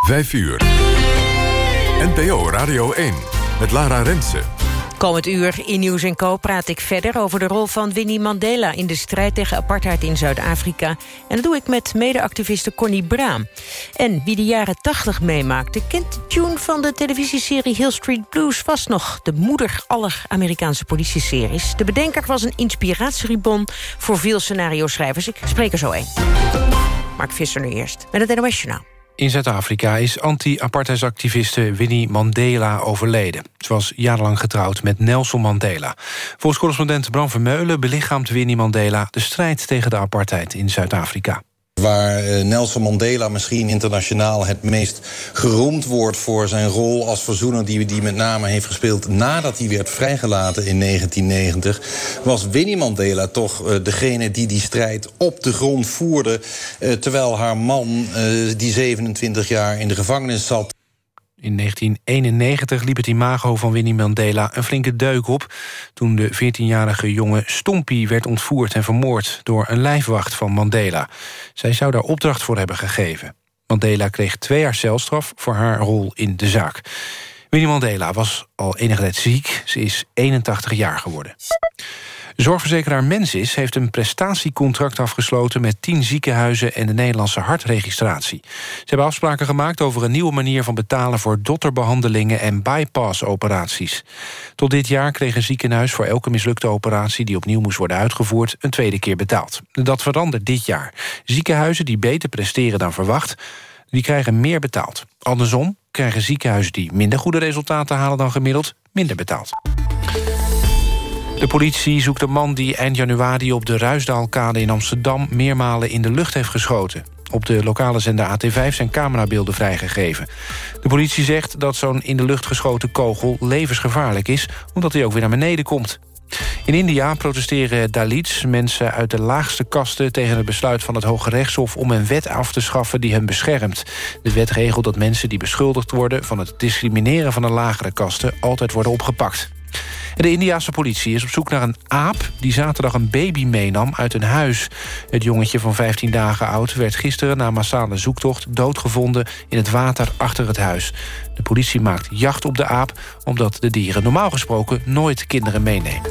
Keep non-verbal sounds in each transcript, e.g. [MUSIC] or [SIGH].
5 uur. NPO Radio 1 met Lara Rensen. Komend uur in Nieuws en Co praat ik verder over de rol van Winnie Mandela... in de strijd tegen apartheid in Zuid-Afrika. En dat doe ik met mede-activiste Connie Braam. En wie de jaren 80 meemaakte... kent de tune van de televisieserie Hill Street Blues vast nog. De moeder aller Amerikaanse politieseries. De bedenker was een inspiratiebon voor veel scenario-schrijvers. Ik spreek er zo een. Mark Visser nu eerst, met het NOS Journaal. In Zuid-Afrika is anti-apartheidsactiviste Winnie Mandela overleden. Ze was jarenlang getrouwd met Nelson Mandela. Volgens correspondent Bram Vermeulen belichaamt Winnie Mandela... de strijd tegen de apartheid in Zuid-Afrika. Waar eh, Nelson Mandela misschien internationaal het meest geroemd wordt... voor zijn rol als verzoener die hij met name heeft gespeeld... nadat hij werd vrijgelaten in 1990... was Winnie Mandela toch uh, degene die die strijd op de grond voerde... Uh, terwijl haar man, die 27 jaar in de gevangenis zat... In 1991 liep het imago van Winnie Mandela een flinke deuk op... toen de 14-jarige jonge Stompie werd ontvoerd en vermoord... door een lijfwacht van Mandela. Zij zou daar opdracht voor hebben gegeven. Mandela kreeg twee jaar celstraf voor haar rol in de zaak. Winnie Mandela was al enige tijd ziek. Ze is 81 jaar geworden. Zorgverzekeraar Mensis heeft een prestatiecontract afgesloten... met tien ziekenhuizen en de Nederlandse hartregistratie. Ze hebben afspraken gemaakt over een nieuwe manier van betalen... voor dotterbehandelingen en bypass-operaties. Tot dit jaar kreeg een ziekenhuis voor elke mislukte operatie... die opnieuw moest worden uitgevoerd, een tweede keer betaald. Dat verandert dit jaar. Ziekenhuizen die beter presteren dan verwacht... die krijgen meer betaald. Andersom krijgen ziekenhuizen die minder goede resultaten halen dan gemiddeld... minder betaald. De politie zoekt een man die eind januari op de Ruisdaalkade in Amsterdam... meermalen in de lucht heeft geschoten. Op de lokale zender AT5 zijn camerabeelden vrijgegeven. De politie zegt dat zo'n in de lucht geschoten kogel levensgevaarlijk is... omdat hij ook weer naar beneden komt. In India protesteren Dalits, mensen uit de laagste kasten... tegen het besluit van het Hoge Rechtshof om een wet af te schaffen die hen beschermt. De wet regelt dat mensen die beschuldigd worden... van het discrimineren van de lagere kasten altijd worden opgepakt. De Indiaanse politie is op zoek naar een aap... die zaterdag een baby meenam uit een huis. Het jongetje van 15 dagen oud werd gisteren... na massale zoektocht doodgevonden in het water achter het huis. De politie maakt jacht op de aap... omdat de dieren normaal gesproken nooit kinderen meenemen.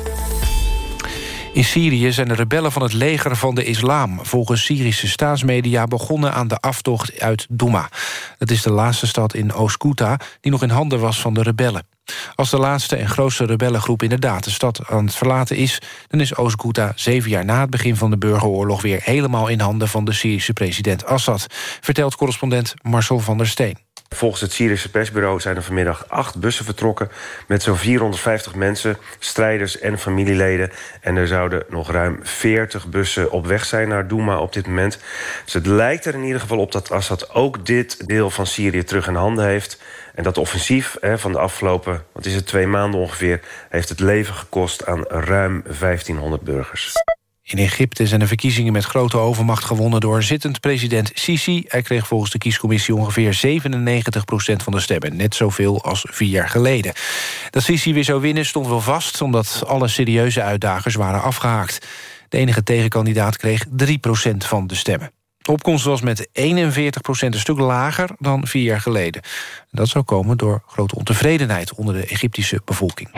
In Syrië zijn de rebellen van het leger van de islam... volgens Syrische staatsmedia begonnen aan de aftocht uit Douma. Dat is de laatste stad in Oost-Ghouta die nog in handen was van de rebellen. Als de laatste en grootste rebellengroep inderdaad de stad aan het verlaten is... dan is Oost-Ghouta zeven jaar na het begin van de burgeroorlog... weer helemaal in handen van de Syrische president Assad... vertelt correspondent Marcel van der Steen. Volgens het Syrische persbureau zijn er vanmiddag acht bussen vertrokken... met zo'n 450 mensen, strijders en familieleden. En er zouden nog ruim 40 bussen op weg zijn naar Douma op dit moment. Dus het lijkt er in ieder geval op dat Assad ook dit deel van Syrië terug in handen heeft... En dat offensief hè, van de afgelopen, wat is het, twee maanden ongeveer... heeft het leven gekost aan ruim 1500 burgers. In Egypte zijn de verkiezingen met grote overmacht gewonnen... door zittend president Sisi. Hij kreeg volgens de kiescommissie ongeveer 97% van de stemmen. Net zoveel als vier jaar geleden. Dat Sisi weer zou winnen stond wel vast... omdat alle serieuze uitdagers waren afgehaakt. De enige tegenkandidaat kreeg 3% van de stemmen. De opkomst was met 41% een stuk lager dan vier jaar geleden. Dat zou komen door grote ontevredenheid onder de Egyptische bevolking.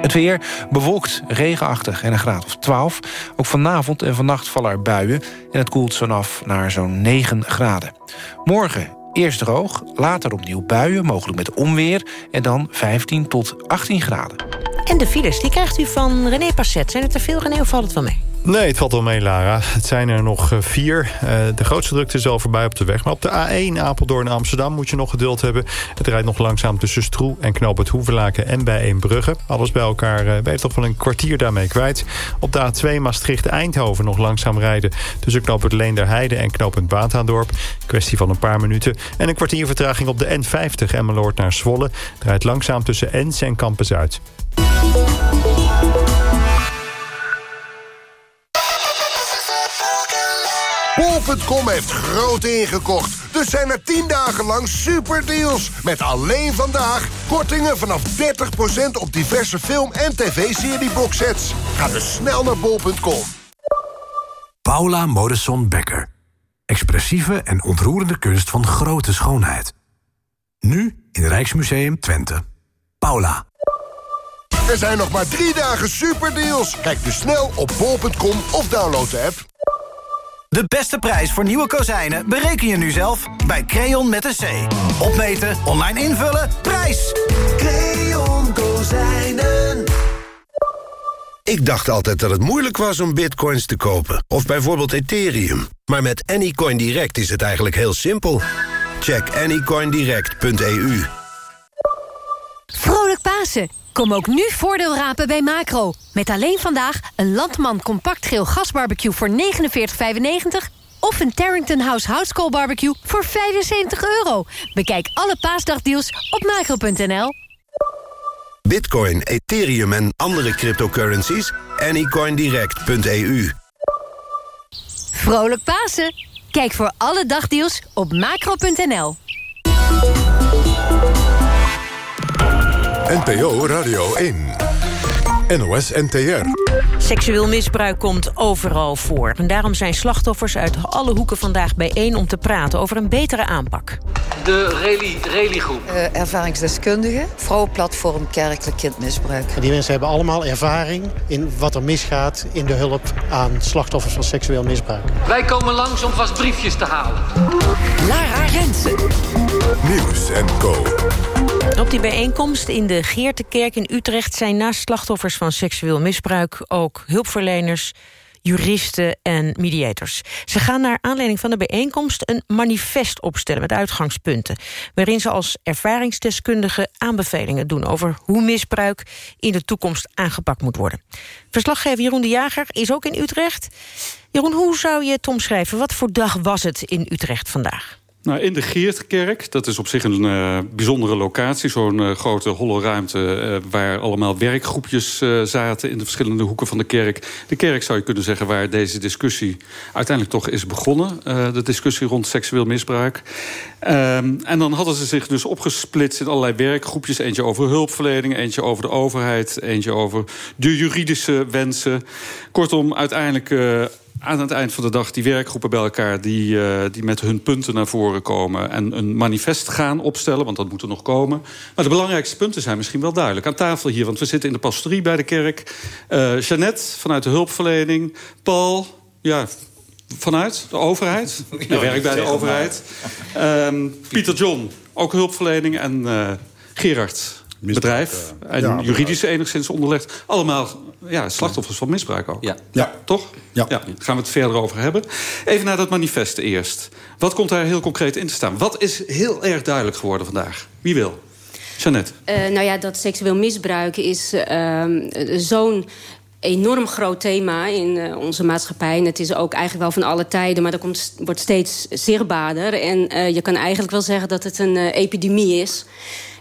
Het weer bewolkt, regenachtig en een graad of 12. Ook vanavond en vannacht vallen er buien... en het koelt zo af naar zo'n 9 graden. Morgen eerst droog, later opnieuw buien, mogelijk met onweer... en dan 15 tot 18 graden. En de files, die krijgt u van René Passet. Zijn het er veel, René, of valt het wel mee? Nee, het valt wel mee, Lara. Het zijn er nog eh, vier. Uh, de grootste drukte is al voorbij op de weg. Maar op de A1 Apeldoorn Amsterdam moet je nog geduld hebben. Het rijdt nog langzaam tussen Stroe en Knoop het Hoeverlaken en bij Eembrugge. Alles bij elkaar uh, ben toch wel een kwartier daarmee kwijt. Op de A2 Maastricht-Eindhoven nog langzaam rijden... tussen het Leenderheide en Knoop het Baataandorp. Kwestie van een paar minuten. En een kwartier vertraging op de N50 Emmeloord naar Zwolle. Draait langzaam tussen Ens en Kampen Bol.com heeft groot ingekocht. Dus zijn er 10 dagen lang superdeals. Met alleen vandaag kortingen vanaf 30% op diverse film- en tv-serieboxsets. Ga dus snel naar bol.com. Paula Modesson Becker. Expressieve en ontroerende kunst van grote schoonheid. Nu in Rijksmuseum Twente. Paula. Er zijn nog maar drie dagen superdeals. Kijk dus snel op bol.com of download de app. De beste prijs voor nieuwe kozijnen bereken je nu zelf bij Creon met een C. Opmeten, online invullen, prijs! Creon Kozijnen. Ik dacht altijd dat het moeilijk was om bitcoins te kopen. Of bijvoorbeeld Ethereum. Maar met Anycoin Direct is het eigenlijk heel simpel. Check anycoindirect.eu Vrolijk Pasen! Kom ook nu voordeel rapen bij Macro. Met alleen vandaag een Landman compact geel gasbarbecue voor 49,95... of een Terrington House Houtskool barbecue voor 75 euro. Bekijk alle paasdagdeals op macro.nl. Bitcoin, Ethereum en andere cryptocurrencies? Anycoindirect.eu Vrolijk Pasen! Kijk voor alle dagdeals op macro.nl. NPO Radio 1. NOS NTR. Seksueel misbruik komt overal voor. En daarom zijn slachtoffers uit alle hoeken vandaag bijeen... om te praten over een betere aanpak. De Reli, Reli groep. Uh, ervaringsdeskundigen, vrouwenplatform kerkelijk kindmisbruik. En die mensen hebben allemaal ervaring in wat er misgaat... in de hulp aan slachtoffers van seksueel misbruik. Wij komen langs om vast briefjes te halen. Lara Rensen. Nieuws en Co. Op die bijeenkomst in de Geertekerk in Utrecht... zijn naast slachtoffers van seksueel misbruik... ook hulpverleners, juristen en mediators. Ze gaan naar aanleiding van de bijeenkomst een manifest opstellen met uitgangspunten, waarin ze als ervaringsdeskundigen aanbevelingen doen over hoe misbruik in de toekomst aangepakt moet worden. Verslaggever Jeroen de Jager is ook in Utrecht. Jeroen, hoe zou je het omschrijven? Wat voor dag was het in Utrecht vandaag? Nou, in de Geertkerk, dat is op zich een uh, bijzondere locatie. Zo'n uh, grote holle ruimte uh, waar allemaal werkgroepjes zaten... in de verschillende hoeken van de kerk. De kerk zou je kunnen zeggen waar deze discussie uiteindelijk toch is begonnen. de discussie rond seksueel misbruik. Um, en dan hadden ze zich dus opgesplitst in allerlei werkgroepjes. Eentje over hulpverlening, eentje over de overheid... eentje over de juridische wensen. Kortom, uiteindelijk aan het eind van de dag die werkgroepen bij elkaar... die, uh, die met hun punten naar voren komen en een manifest gaan opstellen... want dat moet er nog komen. Maar de belangrijkste punten zijn misschien wel duidelijk. Aan tafel hier, want we zitten in de pastorie bij de kerk. Uh, Jeannette vanuit de hulpverlening. Paul, ja, vanuit de overheid. [LAUGHS] Je werkt bij de overheid. Um, Pieter John, ook hulpverlening. En uh, Gerard, bedrijf. En ja, juridisch enigszins onderlegd. Allemaal ja, slachtoffers van misbruik ook. Ja. ja. Toch? Ja. ja. Gaan we het verder over hebben. Even naar dat manifest eerst. Wat komt daar heel concreet in te staan? Wat is heel erg duidelijk geworden vandaag? Wie wil? Jeannette. Uh, nou ja, dat seksueel misbruik is uh, zo'n enorm groot thema in uh, onze maatschappij. En het is ook eigenlijk wel van alle tijden, maar dat komt, wordt steeds zichtbaarder. En uh, je kan eigenlijk wel zeggen dat het een uh, epidemie is.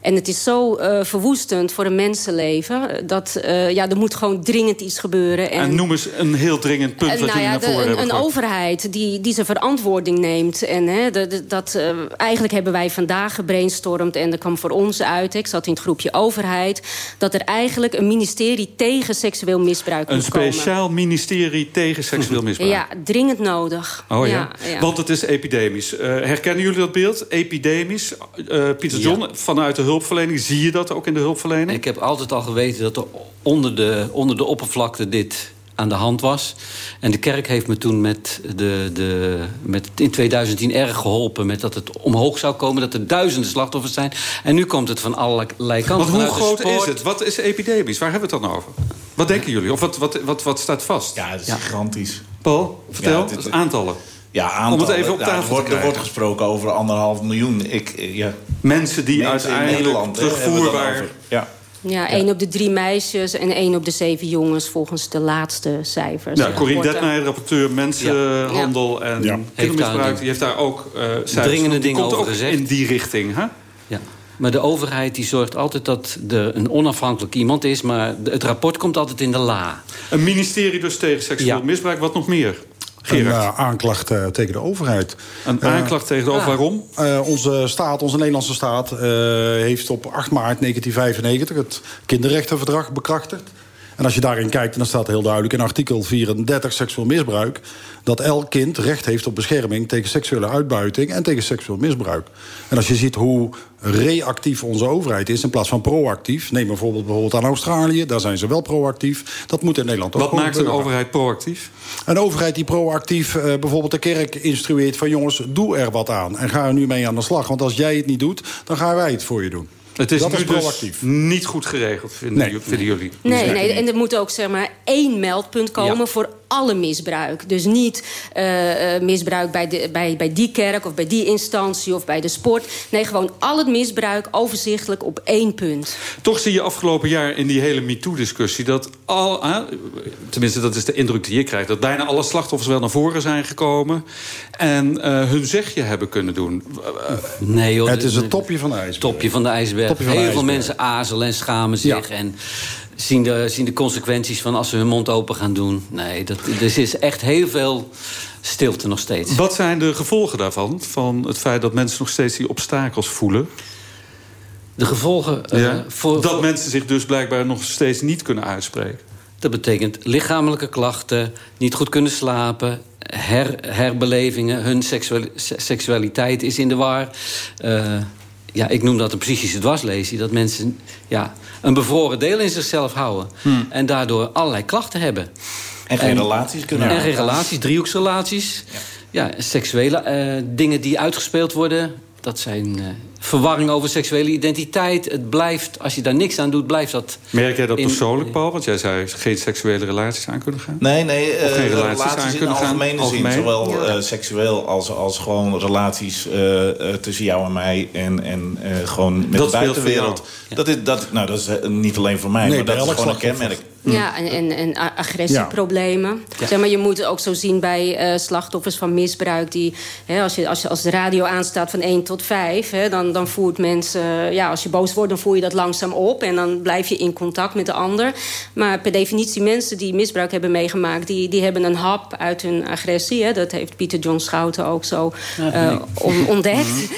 En het is zo uh, verwoestend voor een mensenleven... dat uh, ja, er moet gewoon dringend iets gebeuren. En, en noem eens een heel dringend punt uh, wat nou jullie ja, naar voren de, hebben Een gehoord. overheid die, die zijn verantwoording neemt. En hè, de, de, dat, eigenlijk hebben wij vandaag gebrainstormd... en dat kwam voor ons uit, ik zat in het groepje overheid... dat er eigenlijk een ministerie tegen seksueel misbruik Een moet komen. speciaal ministerie tegen seksueel [LAUGHS] misbruik. Ja, dringend nodig. Oh ja? ja, ja. Want het is epidemisch. Uh, herkennen jullie dat beeld? Epidemisch. Uh, Pieter John, vanuit de hulpverlening, zie je dat ook in de hulpverlening? Ik heb altijd al geweten dat er onder de, onder de oppervlakte dit aan de hand was. En de kerk heeft me toen met de, de, met in 2010 erg geholpen... met dat het omhoog zou komen, dat er duizenden slachtoffers zijn. En nu komt het van allerlei kanten. Want hoe groot is het? Wat is epidemisch? Waar hebben we het dan over? Wat denken jullie? Of wat, wat, wat, wat staat vast? Ja, het is ja. gigantisch. Paul, vertel. Ja, het, aantallen. Ja. Om het even op tafel ja, er, wordt, er wordt gesproken over anderhalf miljoen. Ik, ja. Mensen die Mensen uiteindelijk terugvoerbaar... Ja. Ja, één op de drie meisjes en één op de zeven jongens... volgens de laatste cijfers. Ja, Corine Detmeijer, rapporteur mensenhandel ja. en ja. kindermisbruik... die heeft daar ook uh, cijfers. Dringende dingen komt over ook gezegd. in die richting, hè? Ja. Maar de overheid die zorgt altijd dat er een onafhankelijk iemand is... maar het rapport komt altijd in de la. Een ministerie dus tegen seksueel ja. misbruik. Wat nog meer? Gerard. Een uh, aanklacht uh, tegen de overheid. Een aanklacht tegen de overheid, waarom? onze staat, onze Nederlandse staat... heeft op 8 maart 1995 het kinderrechtenverdrag bekrachtigd. En als je daarin kijkt, dan staat heel duidelijk in artikel 34 seksueel misbruik... dat elk kind recht heeft op bescherming tegen seksuele uitbuiting... en tegen seksueel misbruik. En als je ziet hoe reactief onze overheid is in plaats van proactief... neem bijvoorbeeld, bijvoorbeeld aan Australië, daar zijn ze wel proactief. Dat moet in Nederland ook Wat maakt een overheid proactief? Een overheid die proactief eh, bijvoorbeeld de kerk instrueert van... jongens, doe er wat aan en ga er nu mee aan de slag. Want als jij het niet doet, dan gaan wij het voor je doen. Het is dat nu is dus niet goed geregeld, vinden, Nee. jullie- vinden jullie? Nee, nee, en er moet ook zeg maar één meldpunt komen Ja. voor alle misbruik. Dus niet eh, eh, misbruik bij, de, bij, bij die kerk of bij die instantie of bij de sport. Nee, gewoon al het misbruik overzichtelijk op één punt. Toch zie je afgelopen jaar in die hele MeToo-discussie... dat al, tenminste dat is de indruk die je krijgt... dat bijna alle slachtoffers wel naar voren zijn gekomen... en eh, hun zegje hebben kunnen doen. Nee, joh, Het is het topje van de ijsberg. Topje van de ijsberg. Topje van de Heel veel ijsberg. mensen aarzelen en schamen zich. En zien de, zien de consequenties van als ze hun mond open gaan doen. Nee, dat, er is echt heel veel stilte nog steeds. Wat zijn de gevolgen daarvan? Van het feit dat mensen nog steeds die obstakels voelen? De gevolgen eh, voor, dat voor- mensen zich dus blijkbaar nog steeds niet kunnen uitspreken. Dat betekent lichamelijke klachten, niet goed kunnen slapen... Her, herbelevingen, hun seksuali- se- seksualiteit is in de war. Eh, ja, ik noem dat een psychische dwarslesie. Dat mensen ja, een bevroren deel in zichzelf houden. En daardoor allerlei klachten hebben. En geen relaties kunnen En geen relaties, driehoeksrelaties. Ja, seksuele eh, dingen die uitgespeeld worden. Dat zijn eh verwarring over seksuele identiteit. Het blijft, als je daar niks aan doet, blijft dat... Merk jij dat in- persoonlijk, Paul? Want jij zei geen seksuele relaties aan kunnen gaan. Nee, nee, Of eh, geen relaties relaties, aan in kunnen gaan, algemene algemeen? zin. Zowel Ja. eh, seksueel als, als gewoon relaties eh, eh, tussen jou en mij. En, en eh, gewoon met Dat de buitenwereld. Dat is, dat, nou, dat is niet alleen voor mij, Nee, maar dat is gewoon een kenmerk. Ja, en, en, agressieproblemen. Zeg maar, je moet het ook zo zien bij eh, slachtoffers van misbruik. Die, hè, als, je, als, je, als de radio aanstaat van 1 tot 5... Hè, dan, dan voert mensen... ja, als je boos wordt, dan voer je dat langzaam op. En dan blijf je in contact met de ander. Maar per definitie, mensen die misbruik hebben meegemaakt... die, die hebben een hap uit hun agressie. Hè. Dat heeft Pieter John Schouten ook zo eh, [LAUGHS] on- ontdekt.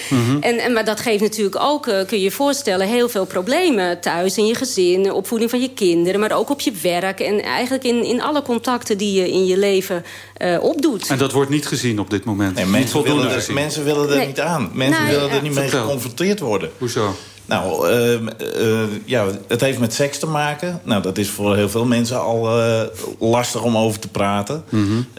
En, en, maar dat geeft natuurlijk ook, eh, kun je je voorstellen... heel veel problemen thuis in je gezin, opvoeding van je kinderen... maar ook op je werk en eigenlijk in, in alle contacten die je in je leven eh, opdoet. En dat wordt niet gezien op dit moment. Nee, mensen, willen er, mensen willen er Nee. niet aan. Mensen Nee, willen ja. er niet mee geconfronteerd worden. Hoezo? Nou, ehm, eh, ja, het heeft met seks te maken. Nou, dat is voor heel veel mensen al eh, lastig om over te praten.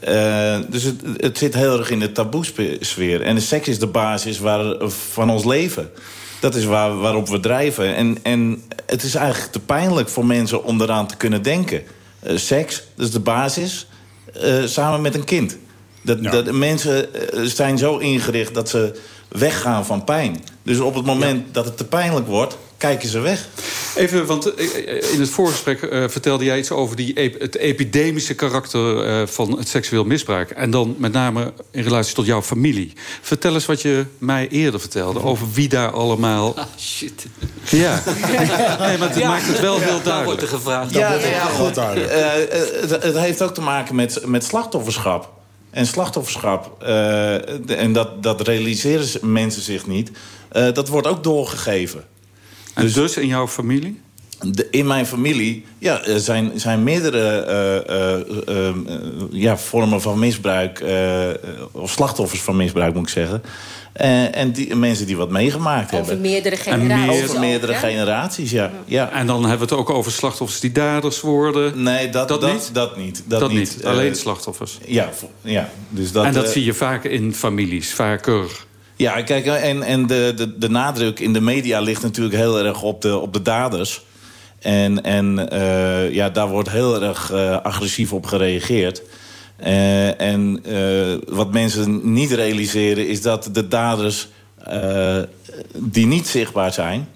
Eh, dus het, het zit heel erg in de taboesfeer. En de seks is de basis waar, van ons leven. Dat is waar, waarop we drijven. En, en het is eigenlijk te pijnlijk voor mensen om eraan te kunnen denken. Eh, seks, dat is de basis, eh, samen met een kind. Dat, dat mensen eh, zijn zo ingericht dat ze weggaan van pijn. Dus op het moment dat het te pijnlijk wordt, kijken ze weg. Even, want eh, eh, in het voorgesprek eh, vertelde jij iets over die ep- het epidemische karakter eh, van het seksueel misbruik. En dan met name in relatie tot jouw familie. Vertel eens wat je mij eerder vertelde over wie daar allemaal. Ah, shit. Ja, nee, maar het Ja. maakt het wel heel Dan wordt er duidelijk. gevraagd. Ja, wordt ja, goed. duidelijk. Het, het heeft ook te maken met, met slachtofferschap. En slachtofferschap, eh, de- en dat, dat realiseren ze- mensen zich niet... eh, dat wordt ook doorgegeven. En dus in jouw familie? De- in mijn familie ja, er zijn, zijn meerdere eh, eh, eh, ja, vormen van misbruik... eh, of slachtoffers van misbruik, moet ik zeggen. Eh, en die, mensen die wat meegemaakt Over hebben. meerdere generaties. Over ook, meerdere generaties, ja. ja. En dan hebben we het ook over slachtoffers die daders worden. Nee, dat, Dat dat, niet? dat niet. Dat, niet, alleen slachtoffers. Ja, ja. Dus dat, en dat zie je vaker in families, vaker. Ja, kijk, en, en de, de, de nadruk in de media ligt natuurlijk heel erg op de, op de daders. En, en eh, ja, daar wordt heel erg eh, agressief op gereageerd. Eh, en wat mensen niet realiseren is dat de daders die niet zichtbaar zijn...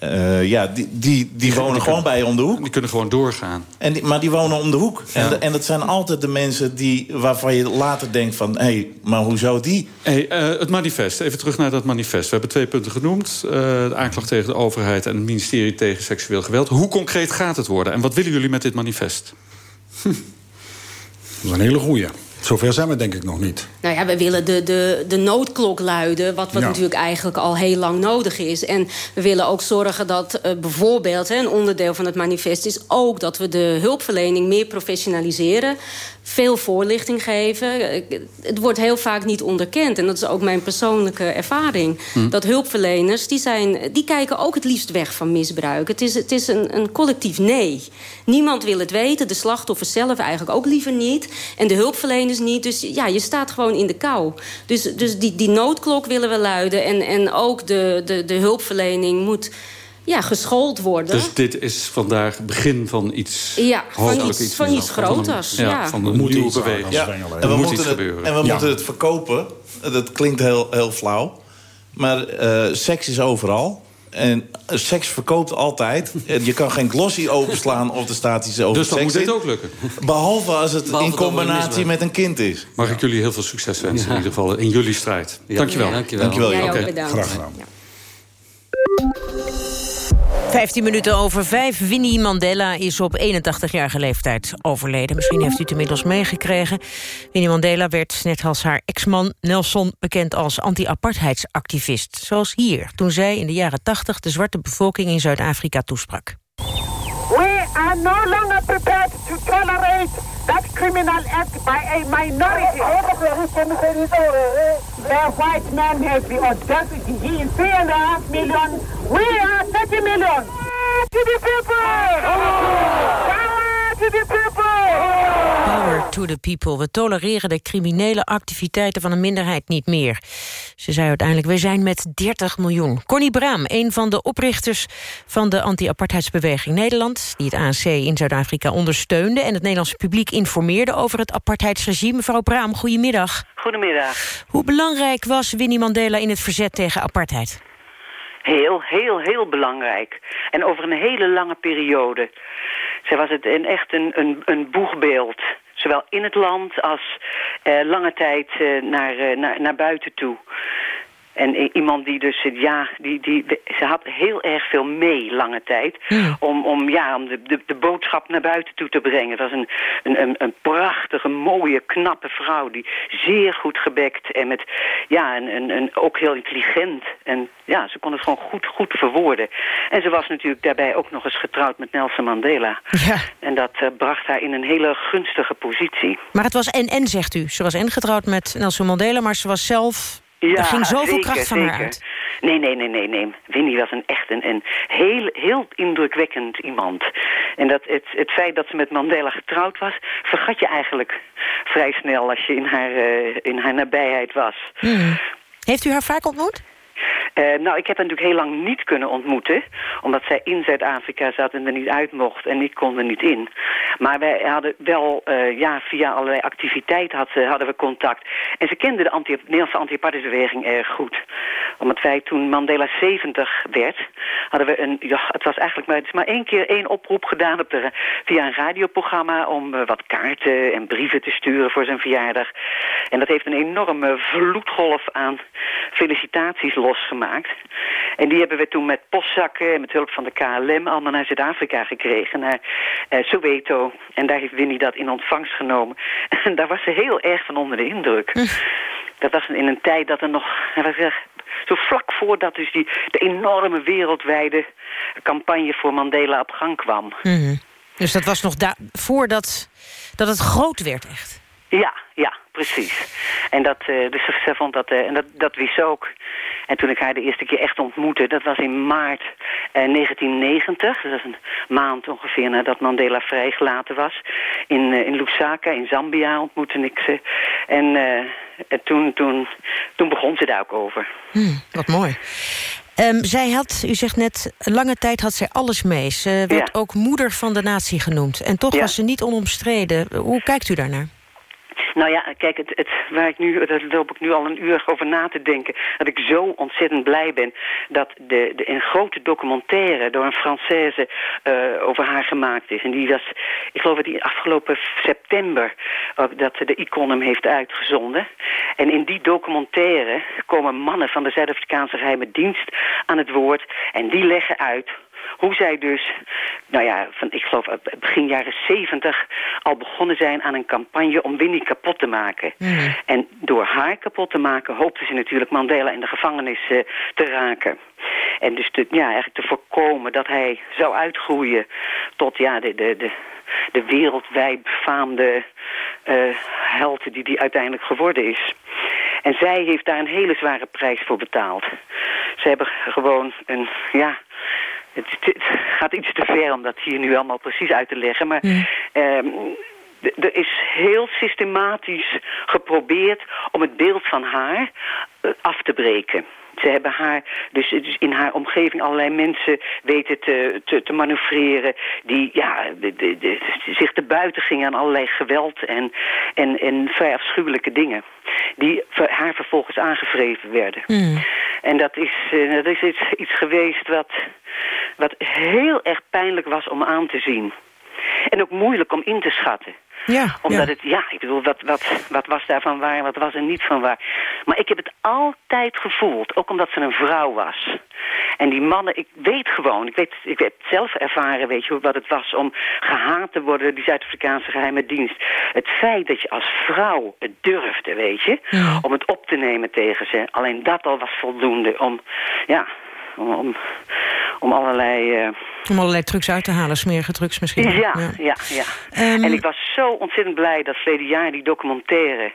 eh, ja, die, die, die wonen gewoon bij je om de hoek. Die kunnen gewoon doorgaan. En die, maar die wonen om de hoek. Ja. En, de- en dat zijn altijd de mensen die, waarvan je later denkt van... hé, hey, maar hoezo die? Hey, eh, het manifest, even terug naar dat manifest. We hebben twee punten genoemd. eh, de aanklacht tegen de overheid en het ministerie tegen seksueel geweld. Hoe concreet gaat het worden? En wat willen jullie met dit manifest? Dat is een hele goeie. Zover zijn we denk ik nog niet. Nou ja, we willen de, de, de noodklok luiden, wat, wat Ja. natuurlijk eigenlijk al heel lang nodig is. En we willen ook zorgen dat eh, bijvoorbeeld, hè, een onderdeel van het manifest is ook dat we de hulpverlening meer professionaliseren. Veel voorlichting geven. Het wordt heel vaak niet onderkend. En dat is ook mijn persoonlijke ervaring. Hm. Dat hulpverleners, die, zijn, die kijken ook het liefst weg van misbruik. Het is, het is een, een collectief nee. Niemand wil het weten. De slachtoffers zelf eigenlijk ook liever niet. En de hulpverleners niet. Dus ja, je staat gewoon in de kou. Dus, dus die, die noodklok willen we luiden. En, en ook de, de, de hulpverlening moet ja, geschoold worden. Dus dit is vandaag het begin van iets... Ja, van iets- van iets groters, Van een, ja. van een moet nieuwe beweging. Ja. En we, moet moeten iets het, gebeuren. en we Ja. moeten het verkopen. Dat klinkt heel, heel flauw. Maar eh, seks is overal. En seks verkoopt altijd. En je kan geen glossy openslaan of er staat iets over Dus dan seks moet dit ook lukken. Behalve als het Behalve in dat combinatie met een kind is. Mag ik jullie heel veel succes wensen in ieder geval in jullie strijd. Dankjewel. Ja, dankjewel. Dankjewel, Jij ook bedankt. graag gedaan. 15 minuten over vijf. Winnie Mandela is op 81-jarige leeftijd overleden. Misschien heeft u het inmiddels meegekregen. Winnie Mandela werd, net als haar ex-man Nelson... bekend als anti-apartheidsactivist. Zoals hier, toen zij in de jaren 80... de zwarte bevolking in Zuid-Afrika toesprak. We are no longer prepared to tolerate that criminal act by a minority. The white man has the audacity. He is three and a half million. We are 30 million. To the people! Power to the people! Power to the people. We tolereren de criminele activiteiten van een minderheid niet meer. Ze zei uiteindelijk, we zijn met 30 miljoen. Connie Braam, een van de oprichters van de anti-apartheidsbeweging Nederland... die het ANC in Zuid-Afrika ondersteunde... en het Nederlandse publiek informeerde over het apartheidsregime. Mevrouw Braam, goedemiddag. Goedemiddag. Hoe belangrijk was Winnie Mandela in het verzet tegen apartheid? Heel, heel, heel belangrijk. En over een hele lange periode. Zij was het een, echt een, een, een boegbeeld. Zowel in het land als eh, lange tijd eh, naar, eh, naar, naar buiten toe. En iemand die dus, ja, die, die, ze had heel erg veel mee lange tijd. Om, om, ja, om de, de, de boodschap naar buiten toe te brengen. Het was een, een, een, een prachtige, mooie, knappe vrouw. Die zeer goed gebekt en met, ja, en, en, en ook heel intelligent. En ja, ze kon het gewoon goed, goed verwoorden. En ze was natuurlijk daarbij ook nog eens getrouwd met Nelson Mandela. Ja. En dat eh, bracht haar in een hele gunstige positie. Maar het was en-en, zegt u. Ze was en getrouwd met Nelson Mandela, maar ze was zelf... er ging zoveel zeker, kracht van haar uit. Nee, nee, nee, nee, nee. Winnie was een echt een, een heel, heel indrukwekkend iemand. En dat het, het feit dat ze met Mandela getrouwd was... vergat je eigenlijk vrij snel als je in haar, eh, in haar nabijheid was. Hmm. Heeft u haar vaak ontmoet? Eh, nou, ik heb haar natuurlijk heel lang niet kunnen ontmoeten. Omdat zij in Zuid-Afrika zat en er niet uit mocht. En ik kon er niet in. Maar wij hadden wel, eh, ja, via allerlei activiteiten hadden we contact. En ze kende de anti Nederlandse anti-apartheidsbeweging erg goed. Omdat wij toen Mandela 70 werd, hadden we een... Het was eigenlijk maar, is maar één keer één oproep gedaan op de, via een radioprogramma... om eh, wat kaarten en brieven te sturen voor zijn verjaardag. En dat heeft een enorme vloedgolf aan felicitaties losgemaakt. En die hebben we toen met postzakken en met hulp van de KLM allemaal naar Zuid-Afrika gekregen, naar eh, Soweto. En daar heeft Winnie dat in ontvangst genomen. [LAUGHS] En daar was ze heel erg van onder de indruk. Dat was in een tijd dat er nog, er zo vlak voordat dus die, de enorme wereldwijde campagne voor Mandela op gang kwam. Mhm. Dus dat was nog da- voordat dat het groot werd echt. Ja, ja, precies. En dat, eh, dus ze vond dat, eh, en dat, dat wist ze ook. En toen ik haar de eerste keer echt ontmoette, dat was in maart eh, 1990. Dat is een maand ongeveer nadat Mandela vrijgelaten was. In, in Lusaka, in Zambia ontmoette ik ze. En en toen, toen, toen begon ze daar ook over. Hmm, wat mooi. Ehm, zij had, u zegt net, lange tijd had zij alles mee. Ze werd ook moeder van de natie genoemd. En toch Ja. was ze niet onomstreden. Hoe kijkt u daarnaar? Nou ja, kijk, het, het, waar ik nu, daar loop ik nu al een uur over na te denken. Dat ik zo ontzettend blij ben dat de, de, een grote documentaire door een Française eh, over haar gemaakt is. En die was, ik geloof dat die afgelopen september, eh, dat de Iconem heeft uitgezonden. En in die documentaire komen mannen van de Zuid-Afrikaanse geheime dienst aan het woord. En die leggen uit hoe zij dus, nou ja, van, ik geloof eh, begin jaren zeventig... al begonnen zijn aan een campagne om Winnie kapot te maken. En door haar kapot te maken hoopten ze natuurlijk Mandela in de gevangenis eh, te raken. En dus te, ja, eigenlijk te voorkomen dat hij zou uitgroeien tot ja, de, de, de, de wereldwijd befaamde uh, held die hij uiteindelijk geworden is. En zij heeft daar een hele zware prijs voor betaald. Ze hebben gewoon een, ja... Het, het gaat iets te ver om dat hier nu allemaal precies uit te leggen. Maar ehm, er is heel systematisch geprobeerd om het beeld van haar eh, af te breken. Ze hebben haar dus, dus in haar omgeving allerlei mensen weten te, te, te manoeuvreren... die ja, de, de, de, zich te buiten gingen aan allerlei geweld en, en, en vrij afschuwelijke dingen. Die haar vervolgens aangevreven werden. En dat is, uh, dat is iets, iets geweest wat, wat heel erg pijnlijk was om aan te zien. En ook moeilijk om in te schatten. Ja, Omdat het, ja, ik bedoel, wat, wat, wat was daarvan waar, wat was er niet van waar. Maar ik heb het altijd gevoeld, ook omdat ze een vrouw was. En die mannen, ik weet gewoon, ik weet, ik heb zelf ervaren, weet je, wat het was om gehaat te worden, die Zuid-Afrikaanse geheime dienst. Het feit dat je als vrouw het durfde, weet je, om het op te nemen tegen ze. Alleen dat al was voldoende om, ja, om, om allerlei... Uh... Om allerlei trucs uit te halen, smerige trucs misschien. Ja, ja, ja. ja. Um... En ik was zo ontzettend blij dat verleden jaar die documentaire...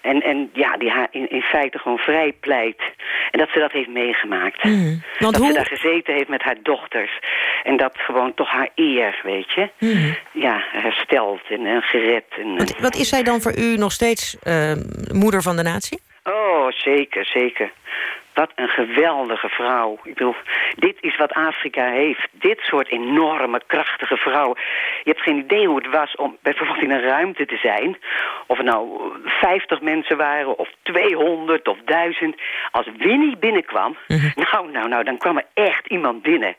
en, en ja, die haar in, in feite gewoon vrij pleit. En dat ze dat heeft meegemaakt. Mm. Want dat hoe... ze daar gezeten heeft met haar dochters. En dat gewoon toch haar eer, weet je... Mm. Ja, hersteld en, en gered. En, wat, wat is zij dan voor u nog steeds uh, moeder van de natie? Oh, zeker, zeker. Wat een geweldige vrouw. Ik bedoel, dit is wat Afrika heeft. Dit soort enorme, krachtige vrouwen. Je hebt geen idee hoe het was om bijvoorbeeld in een ruimte te zijn. Of er nou 50 mensen waren, of 200, of 1000. Als Winnie binnenkwam, nou, nou, nou, dan kwam er echt iemand binnen.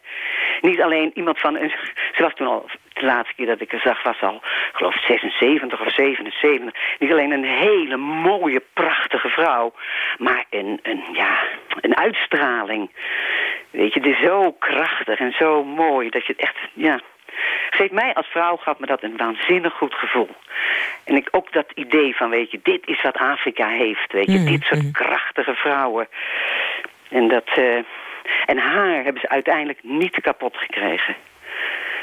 Niet alleen iemand van... Een, ze was toen al de laatste keer dat ik haar zag was al, ik geloof 76 of 77. Niet alleen een hele mooie, prachtige vrouw, maar een, een, ja, een uitstraling. Weet je, het is zo krachtig en zo mooi dat je het echt, ja... Geeft mij als vrouw gaf me dat een waanzinnig goed gevoel. En ik ook dat idee van, weet je, dit is wat Afrika heeft, weet je. Mm, dit soort krachtige vrouwen. En dat... Uh, en haar hebben ze uiteindelijk niet kapot gekregen.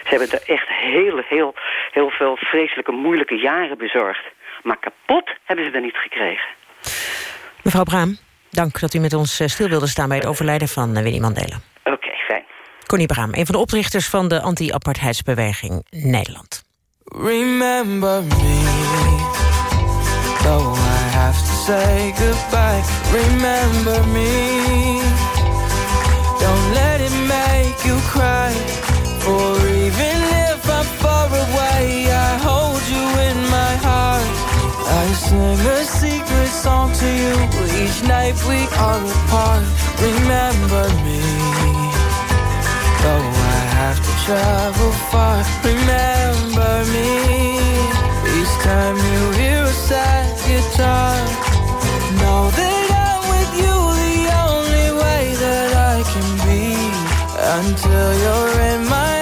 Ze hebben er echt heel, heel, heel veel vreselijke, moeilijke jaren bezorgd. Maar kapot hebben ze er niet gekregen. Mevrouw Braam, dank dat u met ons stil wilde staan... bij het overlijden van Winnie Mandela. Oké, okay, fijn. Connie Braam, een van de oprichters van de anti-apartheidsbeweging Nederland. Remember me, though I have to say goodbye. Remember me, don't let it make you cry. For away, I hold you in my heart. I sing a secret song to you each night we are apart. Remember me, though I have to travel far. Remember me, each time you hear a sad guitar. Know that I'm with you the only way that I can be until you're in my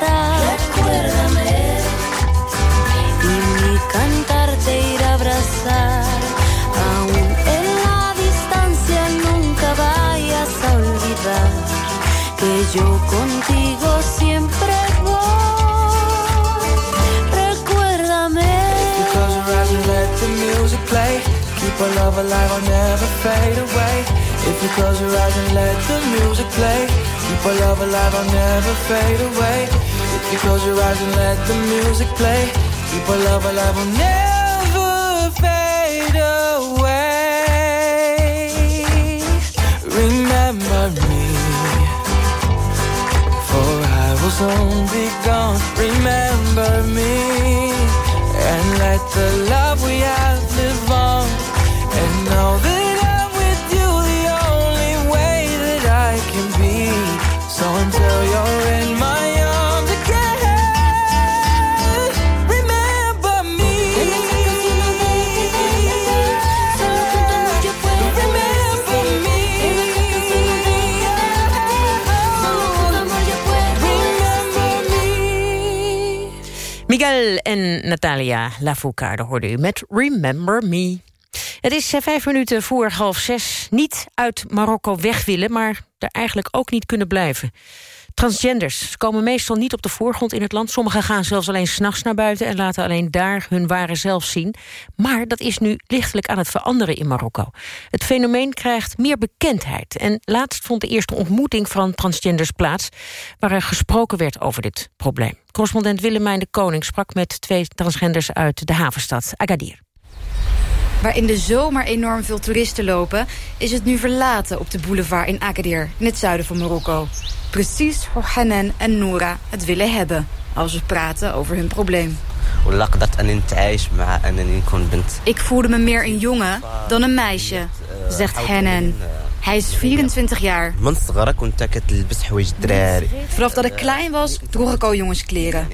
recuérdame. Y mi cantar te irá a abrazar. Aún en la distancia nunca vayas a olvidar que yo contigo siempre voy. Recuérdame. Our love alive, never fade away. You let the music play. Keep our love alive, I'll never fade away. If you close your eyes and let the music play. Keep our love alive, will never fade away. Remember me, for I soon be gone. Remember me, and let the love we have live on. And know that So until you're in my arms again, remember me. Remember me. Remember me. Miguel en Natalia Lafourcade hoorde u met Remember Me. Het is eh, vijf minuten voor half zes. Niet uit Marokko weg willen, maar er eigenlijk ook niet kunnen blijven. Transgenders komen meestal niet op de voorgrond in het land. Sommigen gaan zelfs alleen s'nachts naar buiten... en laten alleen daar hun ware zelf zien. Maar dat is nu lichtelijk aan het veranderen in Marokko. Het fenomeen krijgt meer bekendheid. En laatst vond de eerste ontmoeting van transgenders plaats... waar er gesproken werd over dit probleem. Correspondent Willemijn de Koning sprak met twee transgenders... uit de havenstad Agadir. Waar in de zomer enorm veel toeristen lopen, is het nu verlaten op de boulevard in Agadir, in het zuiden van Marokko. Precies hoe Hanan en Noura het willen hebben als we praten over hun probleem. Ik voelde me meer een jongen dan een meisje, zegt Hanan. Hij is 24 jaar. Vanaf dat ik klein was, droeg ik al jongenskleren.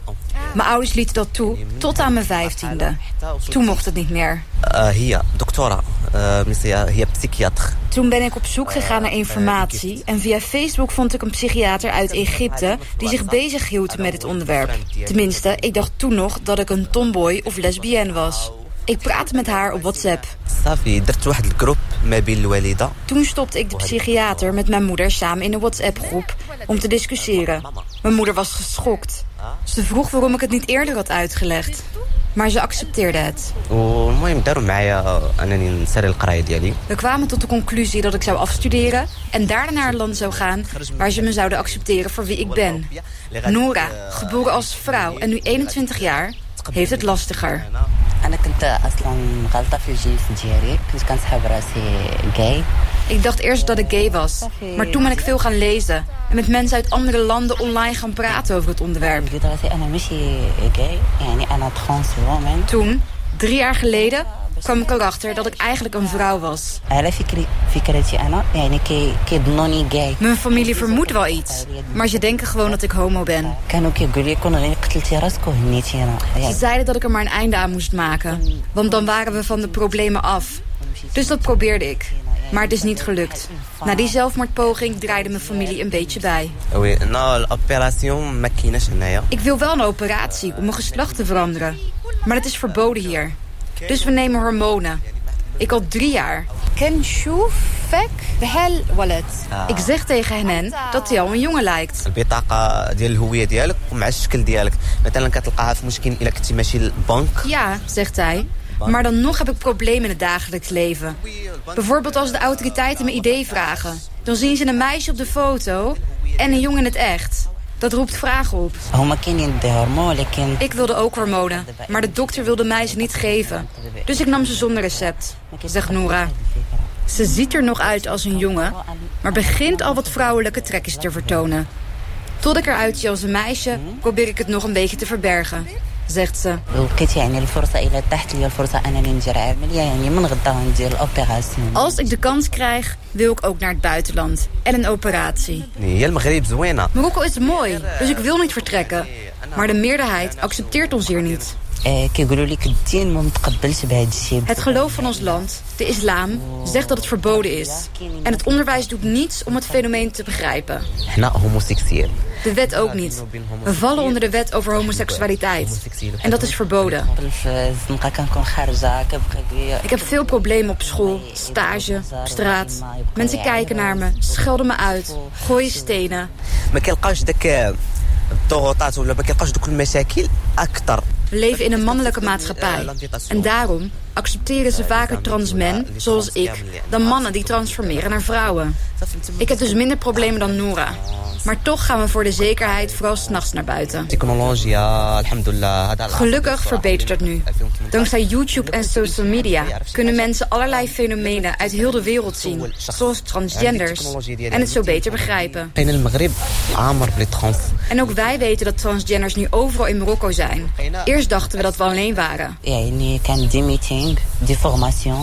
Mijn ouders lieten dat toe tot aan mijn vijftiende. Toen mocht het niet meer. Eh, hier, doktora. Eh, hier, psychiater. Toen ben ik op zoek eh, gegaan naar informatie. En via Facebook vond ik een psychiater uit Egypte... die zich bezighield met het onderwerp. Tenminste, ik dacht toen nog dat ik een tomboy of lesbienne was. Ik praatte met haar op WhatsApp. Toen stopte ik de psychiater met mijn moeder samen in een WhatsApp-groep... om te discussiëren. Mijn moeder was geschokt. Dus ze vroeg waarom ik het niet eerder had uitgelegd. Maar ze accepteerde het. We kwamen tot de conclusie dat ik zou afstuderen... en daarna naar een land zou gaan waar ze me zouden accepteren voor wie ik ben. Nora, geboren als vrouw en nu 21 jaar, heeft het lastiger. Ik ben gay. Ik dacht eerst dat ik gay was. Maar toen ben ik veel gaan lezen. En met mensen uit andere landen online gaan praten over het onderwerp. Toen, drie jaar geleden, kwam ik erachter dat ik eigenlijk een vrouw was. Mijn familie vermoedt wel iets, maar ze denken gewoon dat ik homo ben. Ze zeiden dat ik er maar een einde aan moest maken, want dan waren we van de problemen af. Dus dat probeerde ik. Maar het is niet gelukt. Na die zelfmoordpoging draaide mijn familie een beetje bij. Ik wil wel een operatie om mijn geslacht te veranderen. Maar het is verboden hier. Dus we nemen hormonen. Ik al drie jaar. Ah. Ik zeg tegen hen dat hij al een jongen lijkt. Ja, zegt hij. Maar dan nog heb ik problemen in het dagelijks leven. Bijvoorbeeld als de autoriteiten me idee vragen. Dan zien ze een meisje op de foto en een jongen in het echt. Dat roept vragen op. Ik wilde ook hormonen, maar de dokter wilde mij ze niet geven. Dus ik nam ze zonder recept, zegt Noora. Ze ziet er nog uit als een jongen, maar begint al wat vrouwelijke trekjes te vertonen. Tot ik eruit zie als een meisje, probeer ik het nog een beetje te verbergen zegt ze. Als ik de kans krijg, wil ik ook naar het buitenland. En een operatie. Marokko is mooi, dus ik wil niet vertrekken. Maar de meerderheid accepteert ons hier niet. آه، كيقولوا لك الدين ما متقبلش بهذا الشيء Het geloof van ons land, de islam, zegt dat het verboden is. En het onderwijs doet niets om het fenomeen te begrijpen. حنا هوموسيكسيال De wet ook niet. We vallen onder de wet over homoseksualiteit. En dat is verboden. في الزنقه كنكون خارجه كنبقى كي- Ik heb veel problemen op school, stage, op straat. Mensen kijken naar me, schelden me uit, gooien stenen. ما كيلقاوش داك الضغوطات ولا ما كيلقاوش دوك المشاكل اكثر We leven in een mannelijke maatschappij. En daarom accepteren ze vaker trans men, zoals ik, dan mannen die transformeren naar vrouwen. Ik heb dus minder problemen dan Noora. Maar toch gaan we voor de zekerheid vooral s'nachts naar buiten. Gelukkig verbetert het nu. Dankzij YouTube en social media kunnen mensen allerlei fenomenen uit heel de wereld zien. Zoals transgenders. En het zo beter begrijpen. En ook wij weten dat transgenders nu overal in Marokko zijn. Eerst dachten we dat we alleen waren.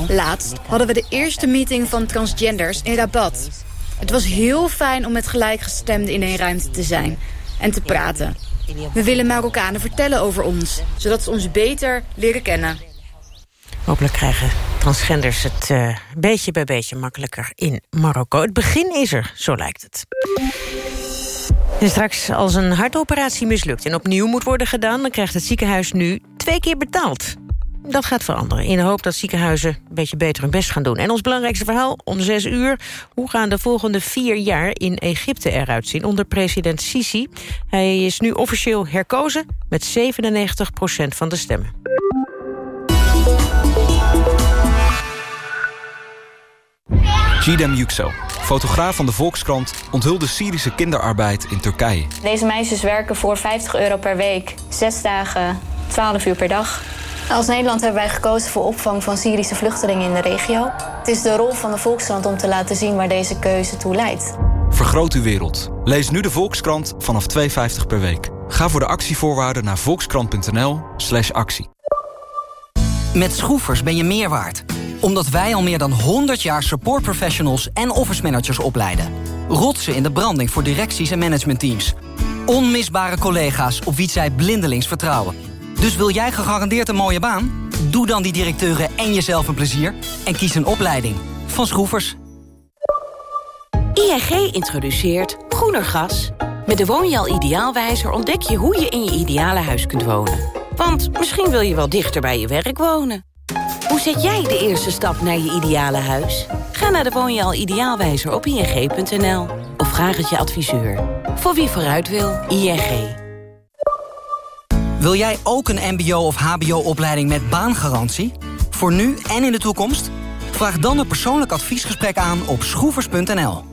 Laatst hadden we de eerste meeting van transgenders in Rabat. Het was heel fijn om met gelijkgestemden in één ruimte te zijn en te praten. We willen Marokkanen vertellen over ons, zodat ze ons beter leren kennen. Hopelijk krijgen transgenders het uh, beetje bij beetje makkelijker in Marokko. Het begin is er, zo lijkt het. En straks als een hartoperatie mislukt en opnieuw moet worden gedaan... dan krijgt het ziekenhuis nu twee keer betaald. Dat gaat veranderen in de hoop dat ziekenhuizen een beetje beter hun best gaan doen. En ons belangrijkste verhaal om zes uur. Hoe gaan de volgende vier jaar in Egypte eruit zien onder president Sisi? Hij is nu officieel herkozen met 97% van de stemmen. Gidem Yüksel, fotograaf van de Volkskrant... onthulde Syrische kinderarbeid in Turkije. Deze meisjes werken voor 50 euro per week. Zes dagen, 12 uur per dag. Als Nederland hebben wij gekozen voor opvang van Syrische vluchtelingen in de regio. Het is de rol van de Volkskrant om te laten zien waar deze keuze toe leidt. Vergroot uw wereld. Lees nu de Volkskrant vanaf 2,50 per week. Ga voor de actievoorwaarden naar volkskrant.nl slash actie. Met Schroefers ben je meer waard. Omdat wij al meer dan 100 jaar support professionals en office managers opleiden. Rotsen in de branding voor directies en managementteams. Onmisbare collega's op wie zij blindelings vertrouwen. Dus wil jij gegarandeerd een mooie baan? Doe dan die directeuren en jezelf een plezier en kies een opleiding van Schroefers. ING introduceert groener gas. Met de Woonjaal Ideaalwijzer ontdek je hoe je in je ideale huis kunt wonen. Want misschien wil je wel dichter bij je werk wonen. Hoe zet jij de eerste stap naar je ideale huis? Ga naar de Woonjaal Ideaalwijzer op ing.nl of vraag het je adviseur. Voor wie vooruit wil, ING. Wil jij ook een mbo- of hbo-opleiding met baangarantie? Voor nu en in de toekomst? Vraag dan een persoonlijk adviesgesprek aan op schroevers.nl.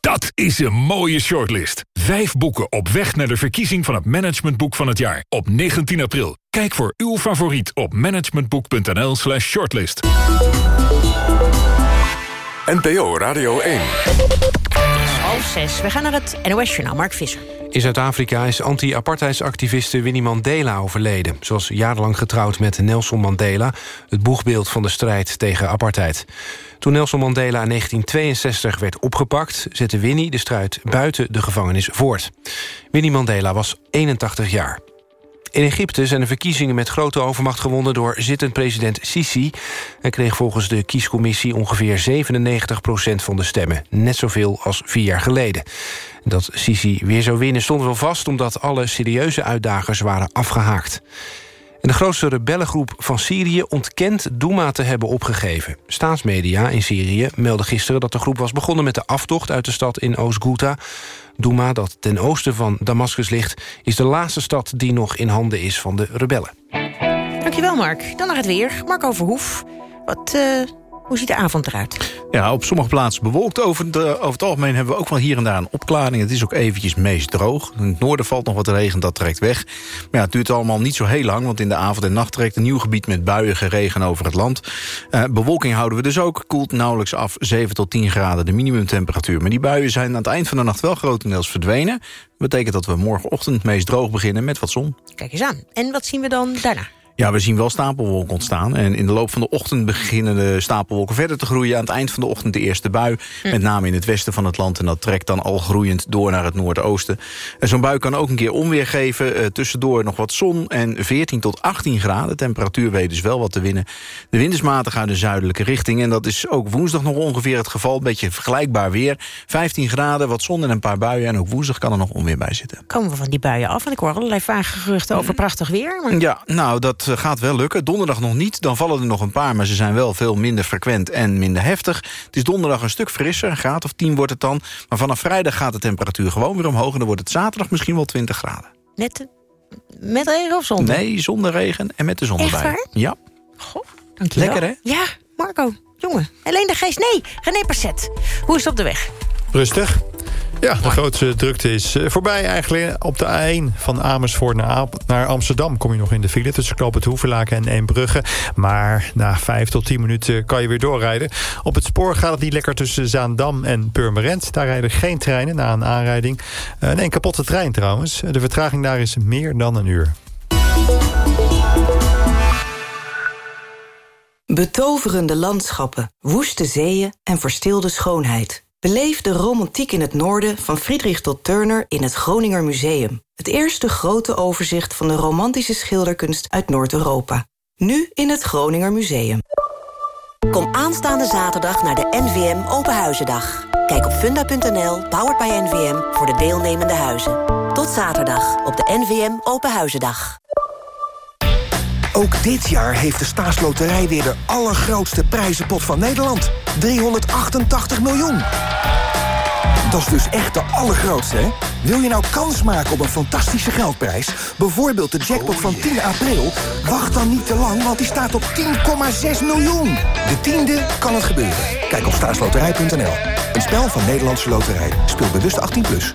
Dat is een mooie shortlist. Vijf boeken op weg naar de verkiezing van het managementboek van het jaar. Op 19 april. Kijk voor uw favoriet op managementboek.nl slash shortlist. NPO Radio 1. We gaan naar het NOS-journaal. Mark Visser. In Zuid-Afrika is anti-apartheidsactiviste Winnie Mandela overleden. Ze was jarenlang getrouwd met Nelson Mandela... het boegbeeld van de strijd tegen apartheid. Toen Nelson Mandela in 1962 werd opgepakt... zette Winnie de strijd buiten de gevangenis voort. Winnie Mandela was 81 jaar. In Egypte zijn de verkiezingen met grote overmacht gewonnen... door zittend president Sisi. Hij kreeg volgens de kiescommissie ongeveer 97% van de stemmen. Net zoveel als vier jaar geleden. Dat Sisi weer zou winnen stond wel vast... omdat alle serieuze uitdagers waren afgehaakt. En de grootste rebellengroep van Syrië ontkent Douma te hebben opgegeven. Staatsmedia in Syrië melden gisteren dat de groep was begonnen... met de aftocht uit de stad in Oost-Ghouta. Douma, dat ten oosten van Damascus ligt... is de laatste stad die nog in handen is van de rebellen. Dankjewel, Mark. Dan naar het weer. Marco Verhoef. Wat, uh, hoe ziet de avond eruit? Ja, op sommige plaatsen bewolkt. Over, de, over het algemeen hebben we ook wel hier en daar een opklaring. Het is ook eventjes meest droog. In het noorden valt nog wat regen, dat trekt weg. Maar ja, het duurt allemaal niet zo heel lang... want in de avond en nacht trekt een nieuw gebied met buiige regen over het land. Uh, bewolking houden we dus ook. Koelt nauwelijks af 7 tot 10 graden de minimumtemperatuur. Maar die buien zijn aan het eind van de nacht wel grotendeels verdwenen. Dat betekent dat we morgenochtend meest droog beginnen met wat zon. Kijk eens aan. En wat zien we dan daarna? Ja, we zien wel stapelwolken ontstaan. En in de loop van de ochtend beginnen de stapelwolken verder te groeien. Aan het eind van de ochtend de eerste bui. Hm. Met name in het westen van het land. En dat trekt dan al groeiend door naar het noordoosten. En zo'n bui kan ook een keer onweer geven. Uh, tussendoor nog wat zon en 14 tot 18 graden. De temperatuur weet dus wel wat te winnen. De wind is matig uit de zuidelijke richting. En dat is ook woensdag nog ongeveer het geval. Een beetje vergelijkbaar weer. 15 graden, wat zon en een paar buien. En ook woensdag kan er nog onweer bij zitten. Komen we van die buien af? Want ik hoor allerlei vage geruchten over prachtig weer. Maar... Ja, nou, dat gaat wel lukken. Donderdag nog niet, dan vallen er nog een paar... maar ze zijn wel veel minder frequent en minder heftig. Het is donderdag een stuk frisser, een graad of 10 wordt het dan. Maar vanaf vrijdag gaat de temperatuur gewoon weer omhoog... en dan wordt het zaterdag misschien wel 20 graden. Net met regen of zonder? Nee, zonder regen en met de zon erbij. Waar? Ja. Dankjewel. Lekker, hè? Ja, Marco. Jongen. Alleen de Geest. Nee, René Passet. Hoe is het op de weg? Rustig. Ja, de grootste drukte is eh, voorbij eigenlijk. Op de A1 van Amersfoort naar, Amsterdam kom je nog in de file... tussen Knoop het Hoevelaken en Eembrugge. Maar na 5 tot 10 minuten kan je weer doorrijden. Op het spoor gaat het niet lekker tussen Zaandam en Purmerend. Daar rijden geen treinen na een aanrijding. Eh, nee, een kapotte trein trouwens. De vertraging daar is meer dan een uur. Betoverende landschappen, woeste zeeën en verstilde schoonheid. Beleef de romantiek in het noorden van Friedrich tot Turner in het Groninger Museum. Het eerste grote overzicht van de romantische schilderkunst uit Noord-Europa. Nu in het Groninger Museum. Kom aanstaande zaterdag naar de NVM Openhuizendag. Kijk op funda.nl, powered by NVM, voor de deelnemende huizen. Tot zaterdag op de NVM Openhuizendag. Ook dit jaar heeft de staatsloterij weer de allergrootste prijzenpot van Nederland. 388 miljoen. Dat is dus echt de allergrootste, hè? Wil je nou kans maken op een fantastische geldprijs... bijvoorbeeld de jackpot van 10 april... wacht dan niet te lang, want die staat op 10,6 miljoen. De tiende kan het gebeuren. Kijk op staatsloterij.nl. Een spel van Nederlandse Loterij. Speel bewust 18+. Plus.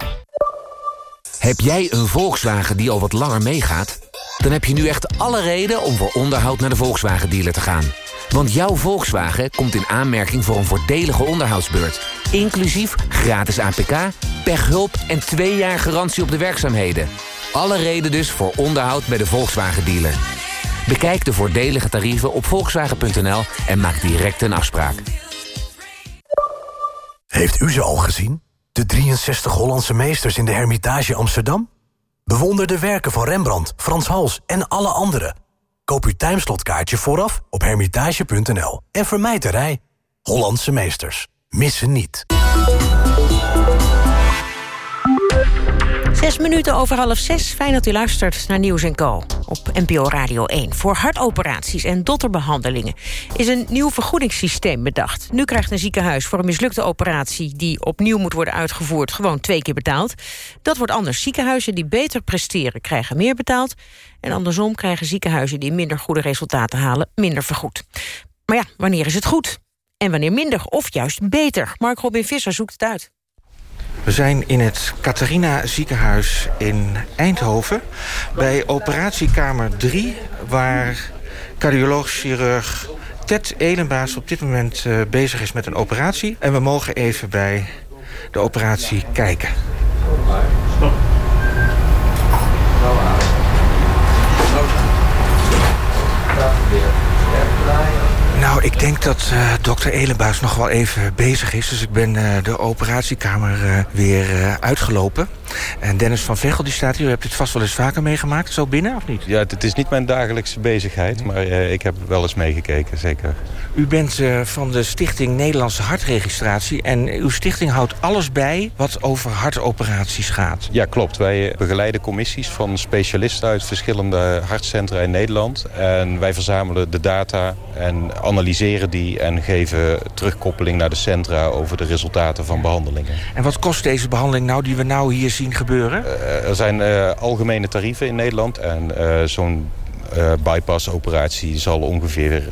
Heb jij een Volkswagen die al wat langer meegaat? Dan heb je nu echt alle reden om voor onderhoud naar de Volkswagen-dealer te gaan. Want jouw Volkswagen komt in aanmerking voor een voordelige onderhoudsbeurt. Inclusief gratis APK, pechhulp en twee jaar garantie op de werkzaamheden. Alle reden dus voor onderhoud bij de Volkswagen-dealer. Bekijk de voordelige tarieven op volkswagen.nl en maak direct een afspraak. Heeft u ze al gezien? De 63 Hollandse meesters in de Hermitage Amsterdam? Bewonder de werken van Rembrandt, Frans Hals en alle anderen. Koop uw timeslotkaartje vooraf op hermitage.nl. En vermijd de rij. Hollandse meesters. Missen niet. Zes minuten over half zes. Fijn dat u luistert naar Nieuws Co. op NPO Radio 1. Voor hartoperaties en dotterbehandelingen is een nieuw vergoedingssysteem bedacht. Nu krijgt een ziekenhuis voor een mislukte operatie... die opnieuw moet worden uitgevoerd, gewoon twee keer betaald. Dat wordt anders. Ziekenhuizen die beter presteren krijgen meer betaald... en andersom krijgen ziekenhuizen die minder goede resultaten halen... minder vergoed. Maar ja, wanneer is het goed? En wanneer minder of juist beter? Mark Robin Visser zoekt het uit. We zijn in het Catharina ziekenhuis in Eindhoven... bij operatiekamer 3, waar cardioloog-chirurg Ted Elenbaas... op dit moment eh, bezig is met een operatie. En we mogen even bij de operatie kijken. Nou, ik denk dat eh, dokter Elenbaas nog wel even bezig is. Dus ik ben eh, de operatiekamer eh, weer uitgelopen. En Dennis van Vegel die staat hier. U hebt dit vast wel eens vaker meegemaakt. Zo binnen, of niet? Ja, het is niet mijn dagelijkse bezigheid, maar eh, ik heb wel eens meegekeken, zeker. U bent eh, van de Stichting Nederlandse Hartregistratie. En uw stichting houdt alles bij wat over hartoperaties gaat. Ja, klopt. Wij begeleiden commissies van specialisten uit verschillende hartcentra in Nederland. En wij verzamelen de data en analyseren die en geven terugkoppeling naar de centra over de resultaten van behandelingen. En wat kost deze behandeling nou die we nou hier zien gebeuren? Eh, er zijn eh, algemene tarieven in Nederland en eh, zo'n eh, bypass-operatie zal ongeveer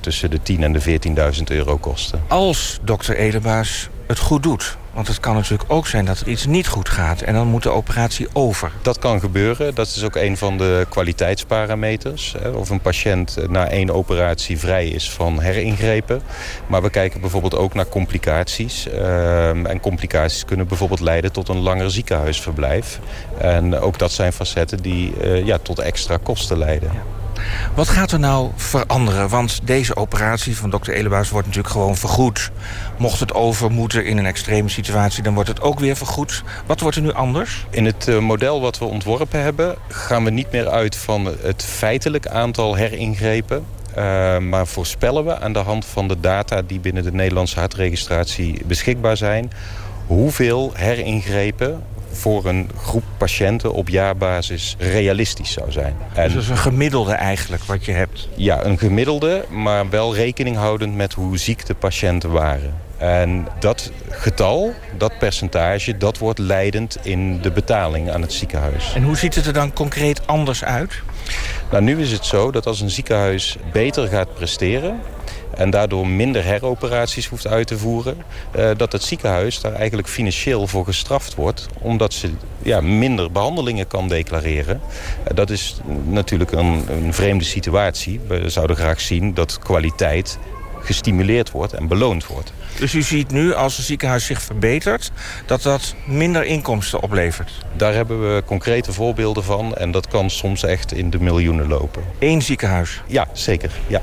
tussen de 10.000 en de 14.000 euro kosten. Als dokter Elenbaas het goed doet. Want het kan natuurlijk ook zijn dat er iets niet goed gaat. En dan moet de operatie over. Dat kan gebeuren. Dat is ook een van de kwaliteitsparameters. Of een patiënt na één operatie vrij is van heringrepen. Maar we kijken bijvoorbeeld ook naar complicaties. Ehm, En complicaties kunnen bijvoorbeeld leiden tot een langer ziekenhuisverblijf. En ook dat zijn facetten die eh, ja, tot extra kosten leiden. Wat gaat er nou veranderen? Want deze operatie van dokter Elebaas wordt natuurlijk gewoon vergoed. Mocht het over moeten in een extreme situatie, dan wordt het ook weer vergoed. Wat wordt er nu anders? In het eh, model wat we ontworpen hebben... gaan we niet meer uit van het feitelijk aantal heringrepen... Uh, maar voorspellen we aan de hand van de data die binnen de Nederlandse hartregistratie beschikbaar zijn... hoeveel heringrepen voor een groep patiënten op jaarbasis realistisch zou zijn. En, Dus dat is een gemiddelde eigenlijk wat je hebt. ja, een gemiddelde, maar wel rekening houdend met hoe ziek de patiënten waren. En dat getal, dat percentage, dat wordt leidend in de betaling aan het ziekenhuis. En hoe ziet het er dan concreet anders uit? Nou, nu is het zo dat als een ziekenhuis beter gaat presteren en daardoor minder heroperaties hoeft uit te voeren... Uh, dat het ziekenhuis daar eigenlijk financieel voor gestraft wordt... omdat ze ja, minder behandelingen kan declareren. Uh, dat is natuurlijk een, een vreemde situatie. We zouden graag zien dat kwaliteit gestimuleerd wordt en beloond wordt. Dus u ziet nu, als een ziekenhuis zich verbetert... dat dat minder inkomsten oplevert? Daar hebben we concrete voorbeelden van. En dat kan soms echt in de miljoenen lopen. Eén ziekenhuis? Ja, zeker. Ja.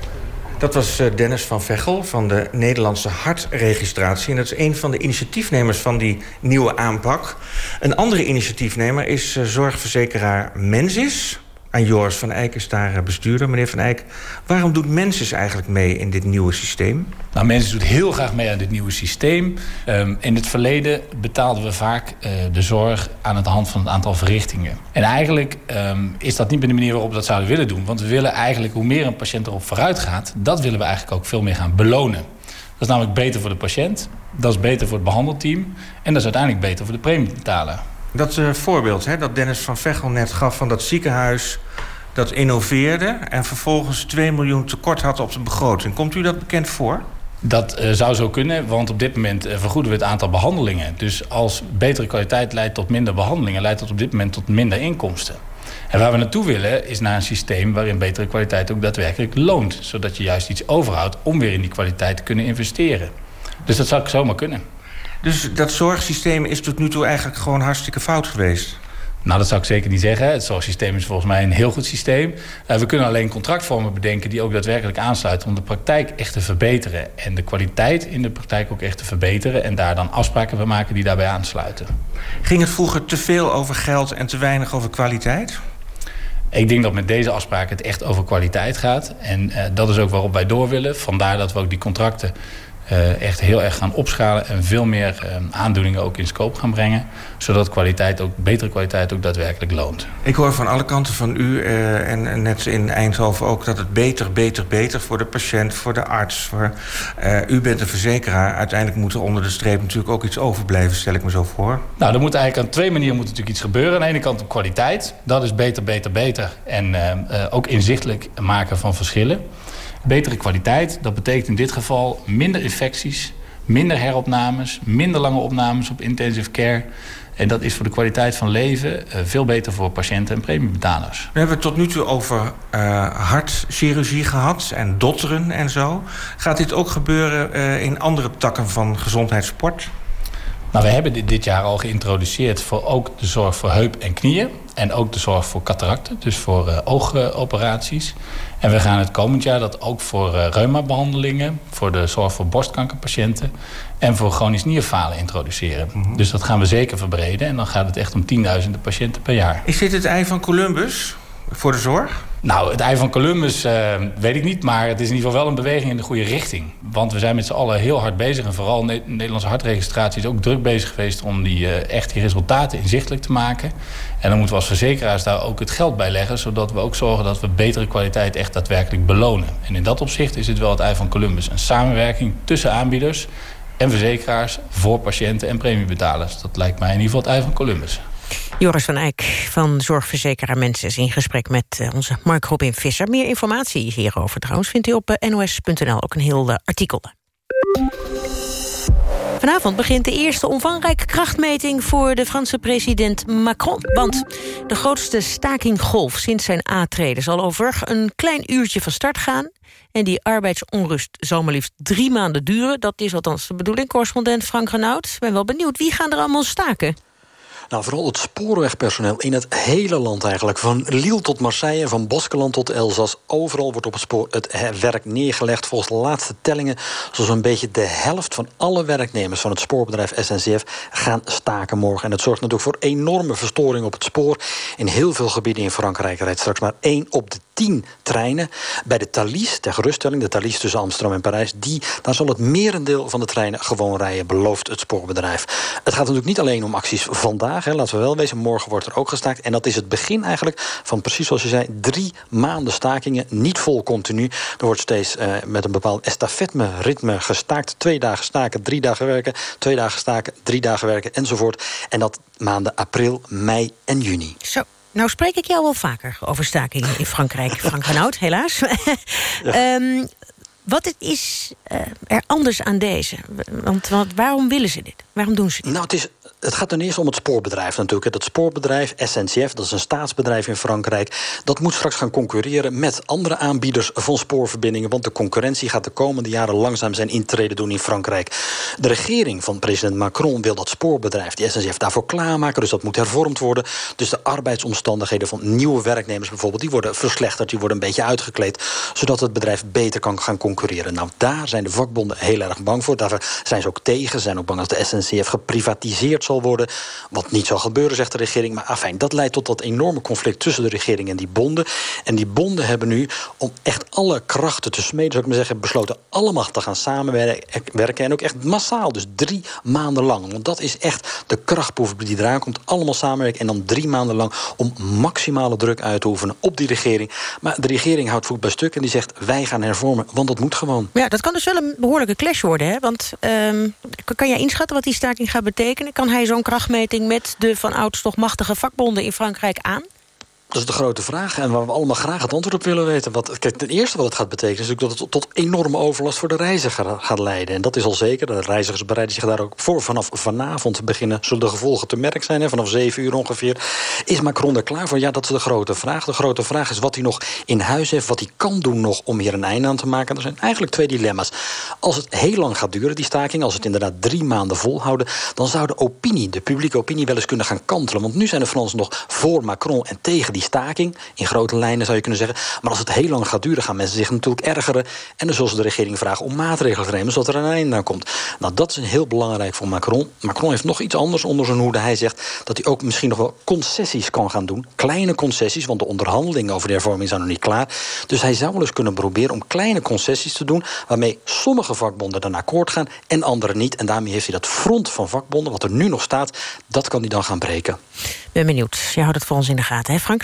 Dat was eh, Dennis van Vechel van de Nederlandse Hartregistratie. En dat is een van de initiatiefnemers van die nieuwe aanpak. Een andere initiatiefnemer is eh, zorgverzekeraar Mensis aan Joris van Eyck is daar eh, bestuurder. Meneer van Eyck, waarom doet Mensis eigenlijk mee in dit nieuwe systeem? Nou, Mensis doet heel graag mee aan dit nieuwe systeem. Um, in het verleden betaalden we vaak uh, de zorg aan het hand van het aantal verrichtingen. En eigenlijk um, is dat niet meer de manier waarop we dat zouden willen doen. Want we willen eigenlijk, hoe meer een patiënt erop vooruit gaat... dat willen we eigenlijk ook veel meer gaan belonen. Dat is namelijk beter voor de patiënt, dat is beter voor het behandelteam... en dat is uiteindelijk beter voor de premiebetaler. Dat uh, voorbeeld hè, dat Dennis van Vechel net gaf van dat ziekenhuis dat innoveerde... en vervolgens 2 miljoen tekort had op de begroting. Komt u dat bekend voor? Dat uh, zou zo kunnen, want op dit moment uh, vergoeden we het aantal behandelingen. Dus als betere kwaliteit leidt tot minder behandelingen... leidt dat op dit moment tot minder inkomsten. En waar we naartoe willen is naar een systeem waarin betere kwaliteit ook daadwerkelijk loont. Zodat je juist iets overhoudt om weer in die kwaliteit te kunnen investeren. Dus dat zou zomaar kunnen. Dus dat zorgsysteem is tot nu toe eigenlijk gewoon hartstikke fout geweest? Nou, dat zou ik zeker niet zeggen. Het zorgsysteem is volgens mij een heel goed systeem. Uh, we kunnen alleen contractvormen bedenken die ook daadwerkelijk aansluiten... om de praktijk echt te verbeteren. En de kwaliteit in de praktijk ook echt te verbeteren. En daar dan afspraken van maken die daarbij aansluiten. Ging het vroeger te veel over geld en te weinig over kwaliteit? Ik denk dat met deze afspraken het echt over kwaliteit gaat. En uh, dat is ook waarop wij door willen. Vandaar dat we ook die contracten echt heel erg gaan opschalen... en veel meer uh, aandoeningen ook in scope gaan brengen... zodat kwaliteit ook, betere kwaliteit ook daadwerkelijk loont. Ik hoor van alle kanten van u uh, en, en, net in Eindhoven ook... dat het beter, beter, beter voor de patiënt, voor de arts... Voor, u bent een verzekeraar. Uiteindelijk moet er onder de streep natuurlijk ook iets overblijven... stel ik me zo voor. Nou, er moet eigenlijk aan twee manieren moet natuurlijk iets gebeuren. Aan de ene kant op kwaliteit. Dat is beter, beter, beter. En ook inzichtelijk maken van verschillen. Betere kwaliteit, dat betekent in dit geval minder infecties, minder heropnames, minder lange opnames op intensive care. En dat is voor de kwaliteit van leven uh, veel beter voor patiënten en premiebetalers. We hebben het tot nu toe over uh, hartchirurgie gehad en dotteren en zo. Gaat dit ook gebeuren uh, in andere takken van gezondheidssport? Nou, we hebben dit, dit jaar al geïntroduceerd voor ook de zorg voor heup en knieën. En ook de zorg voor cataracten, dus voor uh, oogoperaties. En we gaan het komend jaar dat ook voor uh, reumabehandelingen... voor de zorg voor borstkankerpatiënten... en voor chronisch nierfalen introduceren. Mm -hmm. Dus dat gaan we zeker verbreden. En dan gaat het echt om tienduizenden patiënten per jaar. Is dit het ei van Columbus voor de zorg? Nou, het ei van Columbus uh, weet ik niet, maar het is in ieder geval wel een beweging in de goede richting. Want we zijn met z'n allen heel hard bezig en vooral de Nederlandse hartregistratie is ook druk bezig geweest om die, uh, echt die resultaten inzichtelijk te maken. En dan moeten we als verzekeraars daar ook het geld bij leggen, zodat we ook zorgen dat we betere kwaliteit echt daadwerkelijk belonen. En in dat opzicht is het wel het ei van Columbus. Een samenwerking tussen aanbieders en verzekeraars voor patiënten en premiebetalers. Dat lijkt mij in ieder geval het ei van Columbus. Joris van Eyck van Zorgverzekeraar Mensen is in gesprek met uh, onze Mark Robin Visser. Meer informatie hierover trouwens vindt u op uh, nos.nl, ook een heel uh, artikel. Vanavond begint de eerste omvangrijke krachtmeting voor de Franse president Macron. Want de grootste stakinggolf sinds zijn aantreden zal over een klein uurtje van start gaan. En die arbeidsonrust zal maar liefst drie maanden duren. Dat is althans de bedoeling, correspondent Frank Renaud. Ik ben wel benieuwd, wie gaan er allemaal staken? Nou, vooral het spoorwegpersoneel in het hele land eigenlijk. Van Lille tot Marseille, van Baskeland tot Elzas. Overal wordt op het spoor het werk neergelegd. Volgens de laatste tellingen zo'n beetje de helft van alle werknemers... van het spoorbedrijf SNCF gaan staken morgen. En dat zorgt natuurlijk voor enorme verstoring op het spoor. In heel veel gebieden in Frankrijk rijdt straks maar één op de tien treinen. Bij de Thalys, ter geruststelling, de Thalys tussen Amsterdam en Parijs... Die, daar zal het merendeel van de treinen gewoon rijden, belooft het spoorbedrijf. Het gaat natuurlijk niet alleen om acties vandaag vandaag, hè, laten we wel wezen. Morgen wordt er ook gestaakt. En dat is het begin eigenlijk van precies zoals je zei... drie maanden stakingen, niet vol continu. Er wordt steeds uh, met een bepaald estafette-ritme gestaakt. Twee dagen staken, drie dagen werken. Twee dagen staken, drie dagen werken, enzovoort. En dat maanden april, mei en juni. Zo. Nou spreek ik jou wel vaker over stakingen in Frankrijk. [LAUGHS] Frank Renaud, helaas. Ja. um, [LAUGHS] wat is uh, er anders aan deze? Want, want waarom willen ze dit? Waarom doen ze dit? Nou, het is het gaat ten eerste om het spoorbedrijf natuurlijk. Dat spoorbedrijf, SNCF, dat is een staatsbedrijf in Frankrijk... dat moet straks gaan concurreren met andere aanbieders van spoorverbindingen... want de concurrentie gaat de komende jaren langzaam zijn intrede doen in Frankrijk. De regering van president Macron wil dat spoorbedrijf, die SNCF, daarvoor klaarmaken. Dus dat moet hervormd worden. Dus de arbeidsomstandigheden van nieuwe werknemers bijvoorbeeld... die worden verslechterd, die worden een beetje uitgekleed... zodat het bedrijf beter kan gaan concurreren. Nou, daar zijn de vakbonden heel erg bang voor. Daar zijn ze ook tegen. Ze zijn ook bang als de SNCF geprivatiseerd zal worden. Wat niet zal gebeuren, zegt de regering. Maar afijn, dat leidt tot dat enorme conflict tussen de regering en die bonden. En die bonden hebben nu, om echt alle krachten te smeden... zou ik maar zeggen, besloten allemaal te gaan samenwerken. En ook echt massaal, dus drie maanden lang. Want dat is echt de krachtproef die eraan komt. Allemaal samenwerken en dan drie maanden lang... om maximale druk uit te oefenen op die regering. Maar de regering houdt voet bij stuk en die zegt... wij gaan hervormen, want dat moet gewoon. Ja, dat kan dus wel een behoorlijke clash worden. Hè? Want um, kan jij inschatten wat die staking gaat betekenen? Kan hij zo'n krachtmeting met de van ouds toch machtige vakbonden in Frankrijk aan? Dat is de grote vraag en waar we allemaal graag het antwoord op willen weten. Wat, kijk, eerste wat het gaat betekenen is natuurlijk dat het tot enorme overlast voor de reiziger gaat leiden. En dat is al zeker. De reizigers bereiden zich daar ook voor. Vanaf vanavond beginnen zullen de gevolgen te merk zijn. Vanaf zeven uur ongeveer. Is Macron er klaar voor? Ja, dat is de grote vraag. De grote vraag is wat hij nog in huis heeft. Wat hij kan doen nog om hier een einde aan te maken. Er zijn eigenlijk twee dilemma's. Als het heel lang gaat duren, die staking. Als het inderdaad drie maanden volhouden. Dan zou de opinie, de publieke opinie, wel eens kunnen gaan kantelen. Want nu zijn de Fransen nog voor Macron en tegen die staking. In grote lijnen zou je kunnen zeggen. Maar als het heel lang gaat duren, gaan mensen zich natuurlijk ergeren. En dan zullen ze de regering vragen om maatregelen te nemen... zodat er een einde aan komt. Nou, dat is heel belangrijk voor Macron. Macron heeft nog iets anders onder zijn hoede. Hij zegt dat hij ook misschien nog wel concessies kan gaan doen. Kleine concessies, want de onderhandelingen over de hervorming zijn nog niet klaar. Dus hij zou wel eens kunnen proberen om kleine concessies te doen... waarmee sommige vakbonden dan akkoord gaan en andere niet. En daarmee heeft hij dat front van vakbonden, wat er nu nog staat... dat kan hij dan gaan breken. Ben benieuwd. Je houdt het voor ons in de gaten, hè Frank?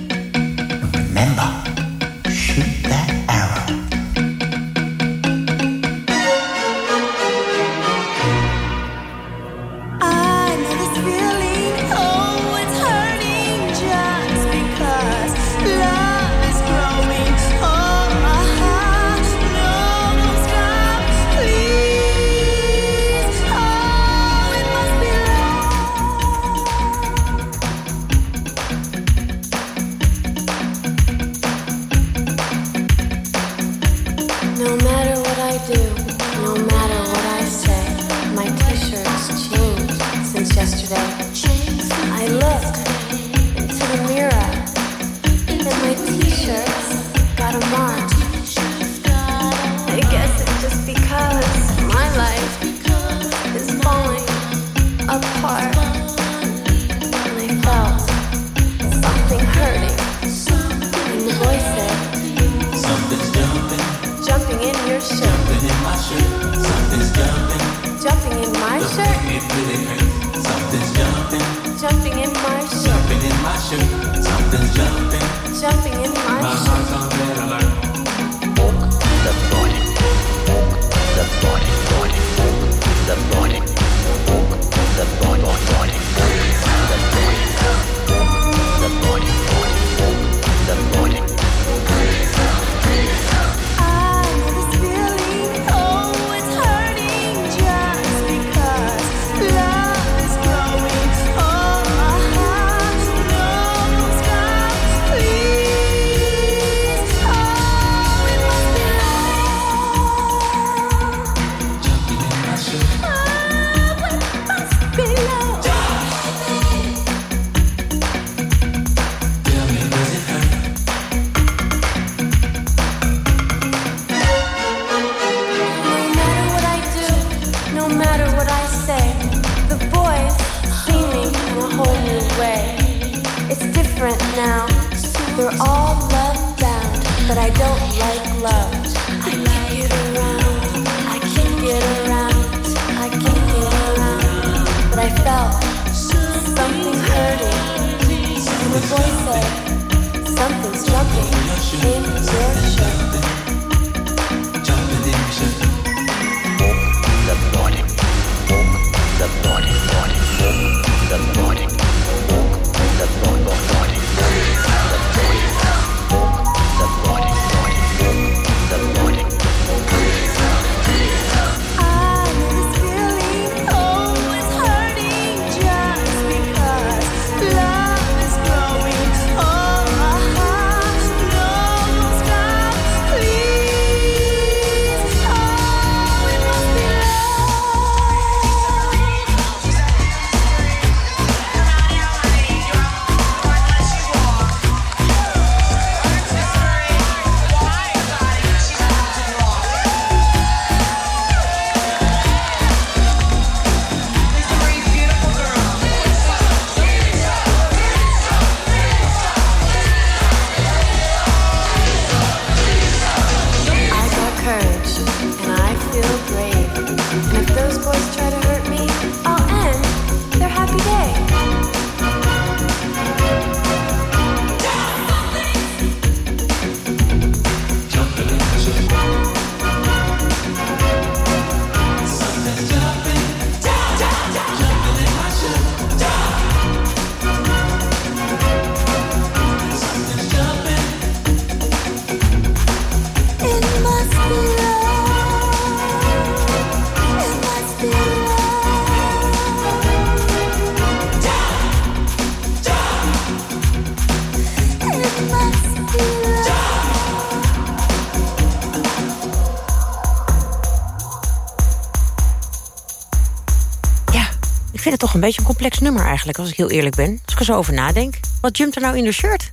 Toch een beetje een complex nummer eigenlijk, als ik heel eerlijk ben. Als ik er zo over nadenk. Wat jumpt er nou in de shirt?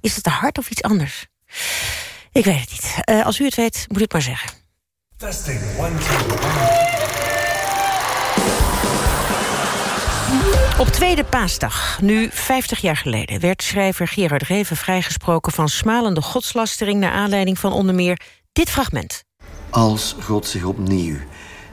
Is het te hard of iets anders? Ik weet het niet. Eh, als u het weet, moet u het maar zeggen. Testing, one, two. Op tweede paasdag, nu 50 jaar geleden... werd schrijver Gerard Reven vrijgesproken van smalende godslastering... naar aanleiding van onder meer dit fragment. Als God zich opnieuw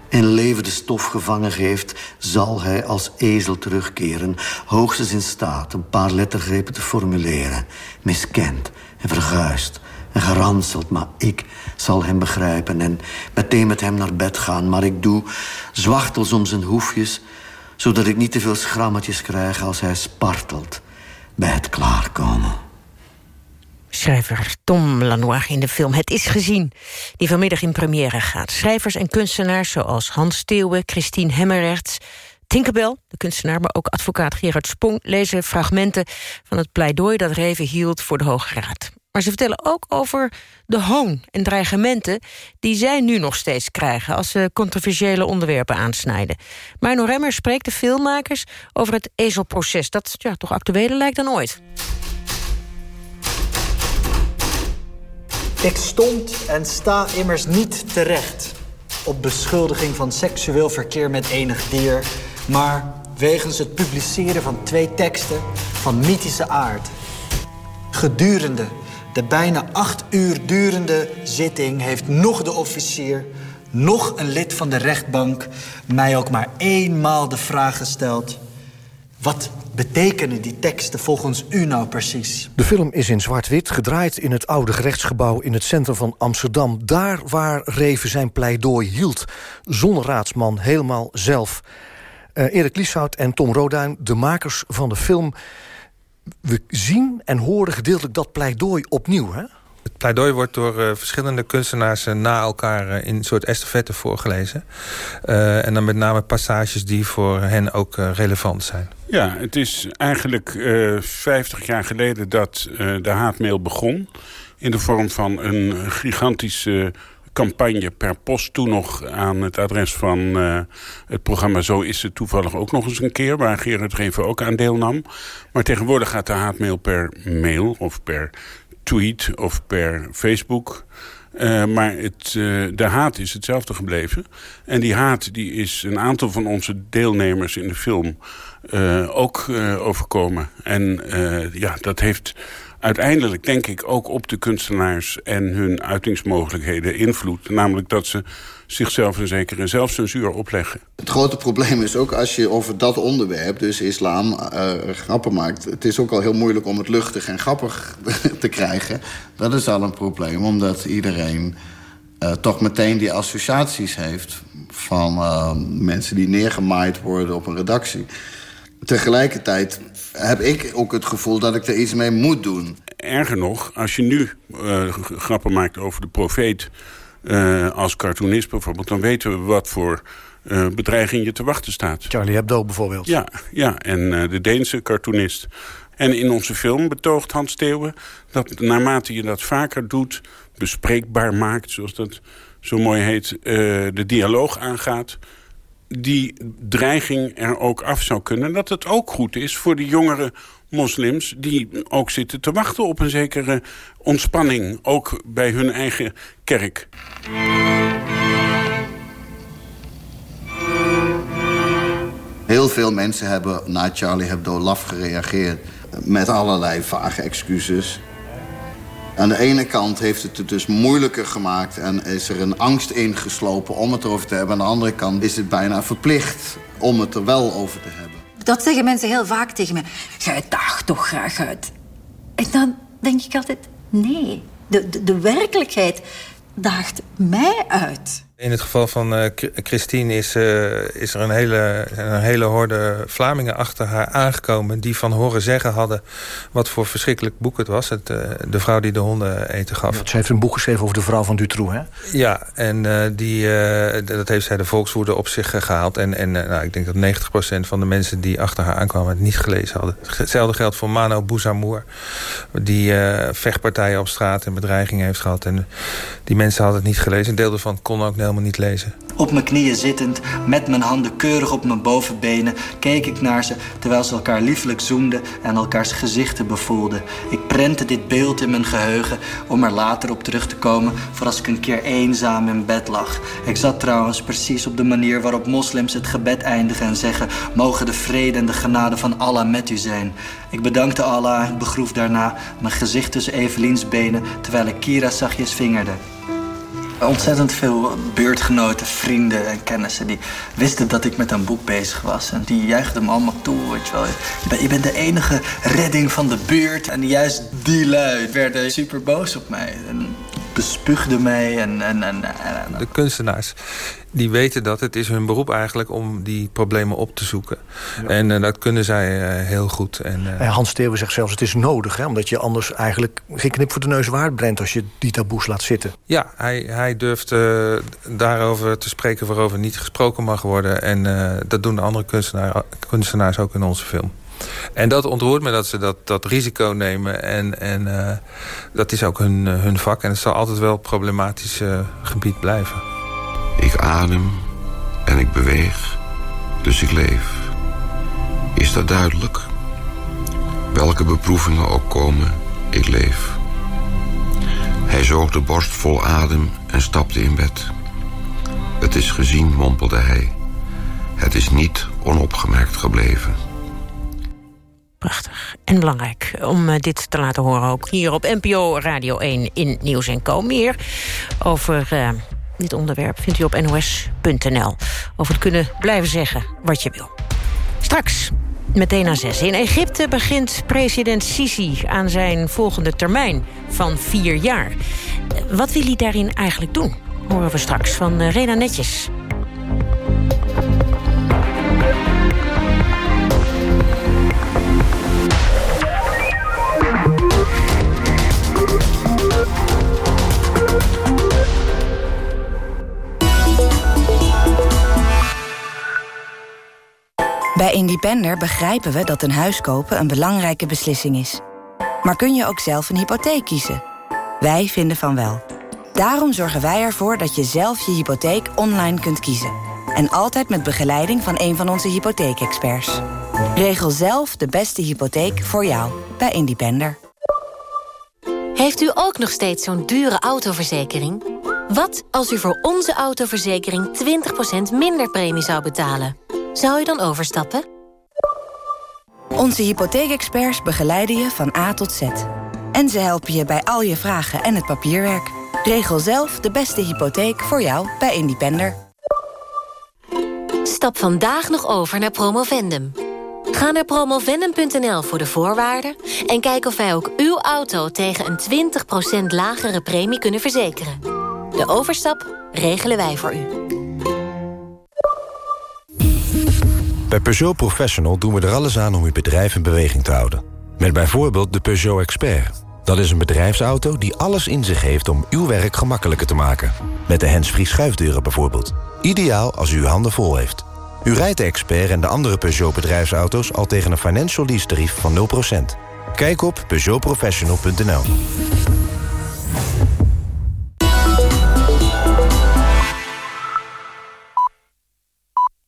in levende stof gevangen geeft, zal hij als ezel terugkeren, hoogstens in staat een paar lettergrepen te formuleren. Miskend en verguisd en geranseld, maar ik zal hem begrijpen en meteen met hem naar bed gaan. Maar ik doe zwachtels om zijn hoefjes, zodat ik niet te veel schrammetjes krijg als hij spartelt bij het klaarkomen. Schrijver Tom Lanois in de film Het is gezien, die vanmiddag in première gaat. Schrijvers en kunstenaars zoals Hans Theeuwen, Christine Hemmerrechts... Tinkerbell, de kunstenaar, maar ook advocaat Gerard Spong... lezen fragmenten van het pleidooi dat Reven hield voor de Hoge Raad. Maar ze vertellen ook over de hoon en dreigementen... die zij nu nog steeds krijgen als ze controversiële onderwerpen aansnijden. Marno Remmer spreekt de filmmakers over het ezelproces... dat ja, toch actueler lijkt dan ooit. Ik stond en sta immers niet terecht op beschuldiging van seksueel verkeer met enig dier, maar wegens het publiceren van twee teksten van mythische aard. Gedurende de bijna acht uur durende zitting heeft nog de officier, nog een lid van de rechtbank mij ook maar eenmaal de vraag gesteld: wat betekenen die teksten volgens u nou precies? De film is in zwart-wit, gedraaid in het oude gerechtsgebouw... in het centrum van Amsterdam. Daar waar Reven zijn pleidooi hield. Zonder raadsman, helemaal zelf. Eh, Erik Lieshout en Tom Roduin, de makers van de film... we zien en horen gedeeltelijk dat pleidooi opnieuw, hè? Het pleidooi wordt door uh, verschillende kunstenaars uh, na elkaar uh, in een soort estafette voorgelezen. en dan met name passages die voor hen ook relevant zijn. Ja, het is eigenlijk 50 jaar geleden dat de haatmail begon. In de vorm van een gigantische campagne per post. Toen nog aan het adres van het programma Zo is het toevallig ook nog eens een keer. Waar Gerard Reven ook aan deelnam. Maar tegenwoordig gaat de haatmail per mail of per tweet of per Facebook. Uh, maar het, uh, de haat is hetzelfde gebleven. En die haat die is een aantal van onze deelnemers in de film uh, ook overkomen. En ja, dat heeft uiteindelijk denk ik ook op de kunstenaars en hun uitingsmogelijkheden invloed. Namelijk dat ze zichzelf een zekere zelfcensuur opleggen. Het grote probleem is ook als je over dat onderwerp, dus islam, uh, grappen maakt. Het is ook al heel moeilijk om het luchtig en grappig [LAUGHS] te krijgen. Dat is al een probleem, omdat iedereen uh, toch meteen die associaties heeft van uh, mensen die neergemaaid worden op een redactie. Tegelijkertijd heb ik ook het gevoel dat ik er iets mee moet doen. Erger nog, als je nu uh, grappen maakt over de profeet uh, als cartoonist bijvoorbeeld... dan weten we wat voor uh, bedreiging je te wachten staat. Charlie Hebdo bijvoorbeeld. Ja, ja en de Deense cartoonist. En in onze film betoogt Hans Steeuwen... dat naarmate je dat vaker doet, bespreekbaar maakt... zoals dat zo mooi heet, de dialoog aangaat die dreiging er ook af zou kunnen. Dat het ook goed is voor de jongere moslims... die ook zitten te wachten op een zekere ontspanning. Ook bij hun eigen kerk. Heel veel mensen hebben na Charlie Hebdo laf gereageerd... met allerlei vage excuses. Aan de ene kant heeft het het dus moeilijker gemaakt... en is er een angst ingeslopen om het erover te hebben. Aan de andere kant is het bijna verplicht om het er wel over te hebben. Dat zeggen mensen heel vaak tegen me. Jij daagt toch graag uit. En dan denk ik altijd, nee. De, de, de werkelijkheid daagt mij uit. In het geval van uh, Christine is, uh, is er een hele, een hele horde Vlamingen achter haar aangekomen... die van horen zeggen hadden wat voor verschrikkelijk boek het was. Het, uh, de vrouw die de honden eten gaf. Ja, ze heeft een boek geschreven over de vrouw van Dutroux, hè? Ja, en die, dat heeft zij de volkswoede op zich gehaald. En, en nou, ik denk dat 90% van de mensen die achter haar aankwamen... het niet gelezen hadden. Hetzelfde geldt voor Mano Bouzamour... die vechtpartijen op straat en bedreigingen heeft gehad. En die mensen hadden het niet gelezen. Een deel ervan kon ook helemaal niet lezen. Op mijn knieën zittend, met mijn handen keurig op mijn bovenbenen... keek ik naar ze terwijl ze elkaar liefelijk zoemden... en elkaars gezichten bevoelden. Ik prentte dit beeld in mijn geheugen om er later op terug te komen... voor als ik een keer eenzaam in bed lag. Ik zat trouwens precies op de manier waarop moslims het gebed eindigen en zeggen... mogen de vrede en de genade van Allah met u zijn. Ik bedankte Allah en begroef daarna mijn gezicht tussen Eveliens benen... terwijl ik Kira zachtjes vingerde ontzettend veel buurtgenoten, vrienden en kennissen... die wisten dat ik met een boek bezig was. En die juichten me allemaal toe, weet je wel. Je bent, de enige redding van de buurt. En juist die lui werden super boos op mij. En bespuugden mij en... en, en, en de kunstenaars die weten dat. Het is hun beroep eigenlijk om die problemen op te zoeken. Ja. En uh, dat kunnen zij uh, heel goed. En, uh... Hans Steeuwen zegt zelfs het is nodig. Hè, omdat je anders eigenlijk geen knip voor de neus waard brengt... als je die taboes laat zitten. Ja, hij, hij durft daarover te spreken waarover niet gesproken mag worden. En dat doen de andere kunstenaar, kunstenaars ook in onze film. En dat ontroert me dat ze dat, dat risico nemen. En, en uh, dat is ook hun, hun vak. En het zal altijd wel een problematisch uh, gebied blijven. Ik adem en ik beweeg, dus ik leef. Is dat duidelijk? Welke beproevingen ook komen, ik leef. Hij zoog de borst vol adem en stapte in bed. Het is gezien, mompelde hij. Het is niet onopgemerkt gebleven. Prachtig en belangrijk om uh, dit te laten horen. Ook hier op NPO Radio 1 in Nieuws en Co. Meer over uh, dit onderwerp vindt u op nos.nl. Over het kunnen blijven zeggen wat je wil. Straks, meteen na zes. In Egypte begint president Sisi aan zijn volgende termijn van vier jaar. Wat wil hij daarin eigenlijk doen? Horen we straks van Rena Netjes. Independer begrijpen we dat een huis kopen een belangrijke beslissing is. Maar kun je ook zelf een hypotheek kiezen? Wij vinden van wel. Daarom zorgen wij ervoor dat je zelf je hypotheek online kunt kiezen. En altijd met begeleiding van een van onze hypotheekexperts. Regel zelf de beste hypotheek voor jou bij Independer. Heeft u ook nog steeds zo'n dure autoverzekering? Wat als u voor onze autoverzekering 20% minder premie zou betalen? Zou je dan overstappen? Onze hypotheekexperts begeleiden je van A tot Z. En ze helpen je bij al je vragen en het papierwerk. Regel zelf de beste hypotheek voor jou bij Independer. Stap vandaag nog over naar Promovendum. Ga naar promovendum.nl voor de voorwaarden... en kijk of wij ook uw auto tegen een 20% lagere premie kunnen verzekeren. De overstap regelen wij voor u. Bij Peugeot Professional doen we er alles aan om uw bedrijf in beweging te houden. Met bijvoorbeeld de Peugeot Expert. Dat is een bedrijfsauto die alles in zich heeft om uw werk gemakkelijker te maken. Met de handsfree schuifdeuren bijvoorbeeld. Ideaal als u uw handen vol heeft. U rijdt de Expert en de andere Peugeot bedrijfsauto's al tegen een financial lease tarief van 0%. Kijk op peugeotprofessional.nl.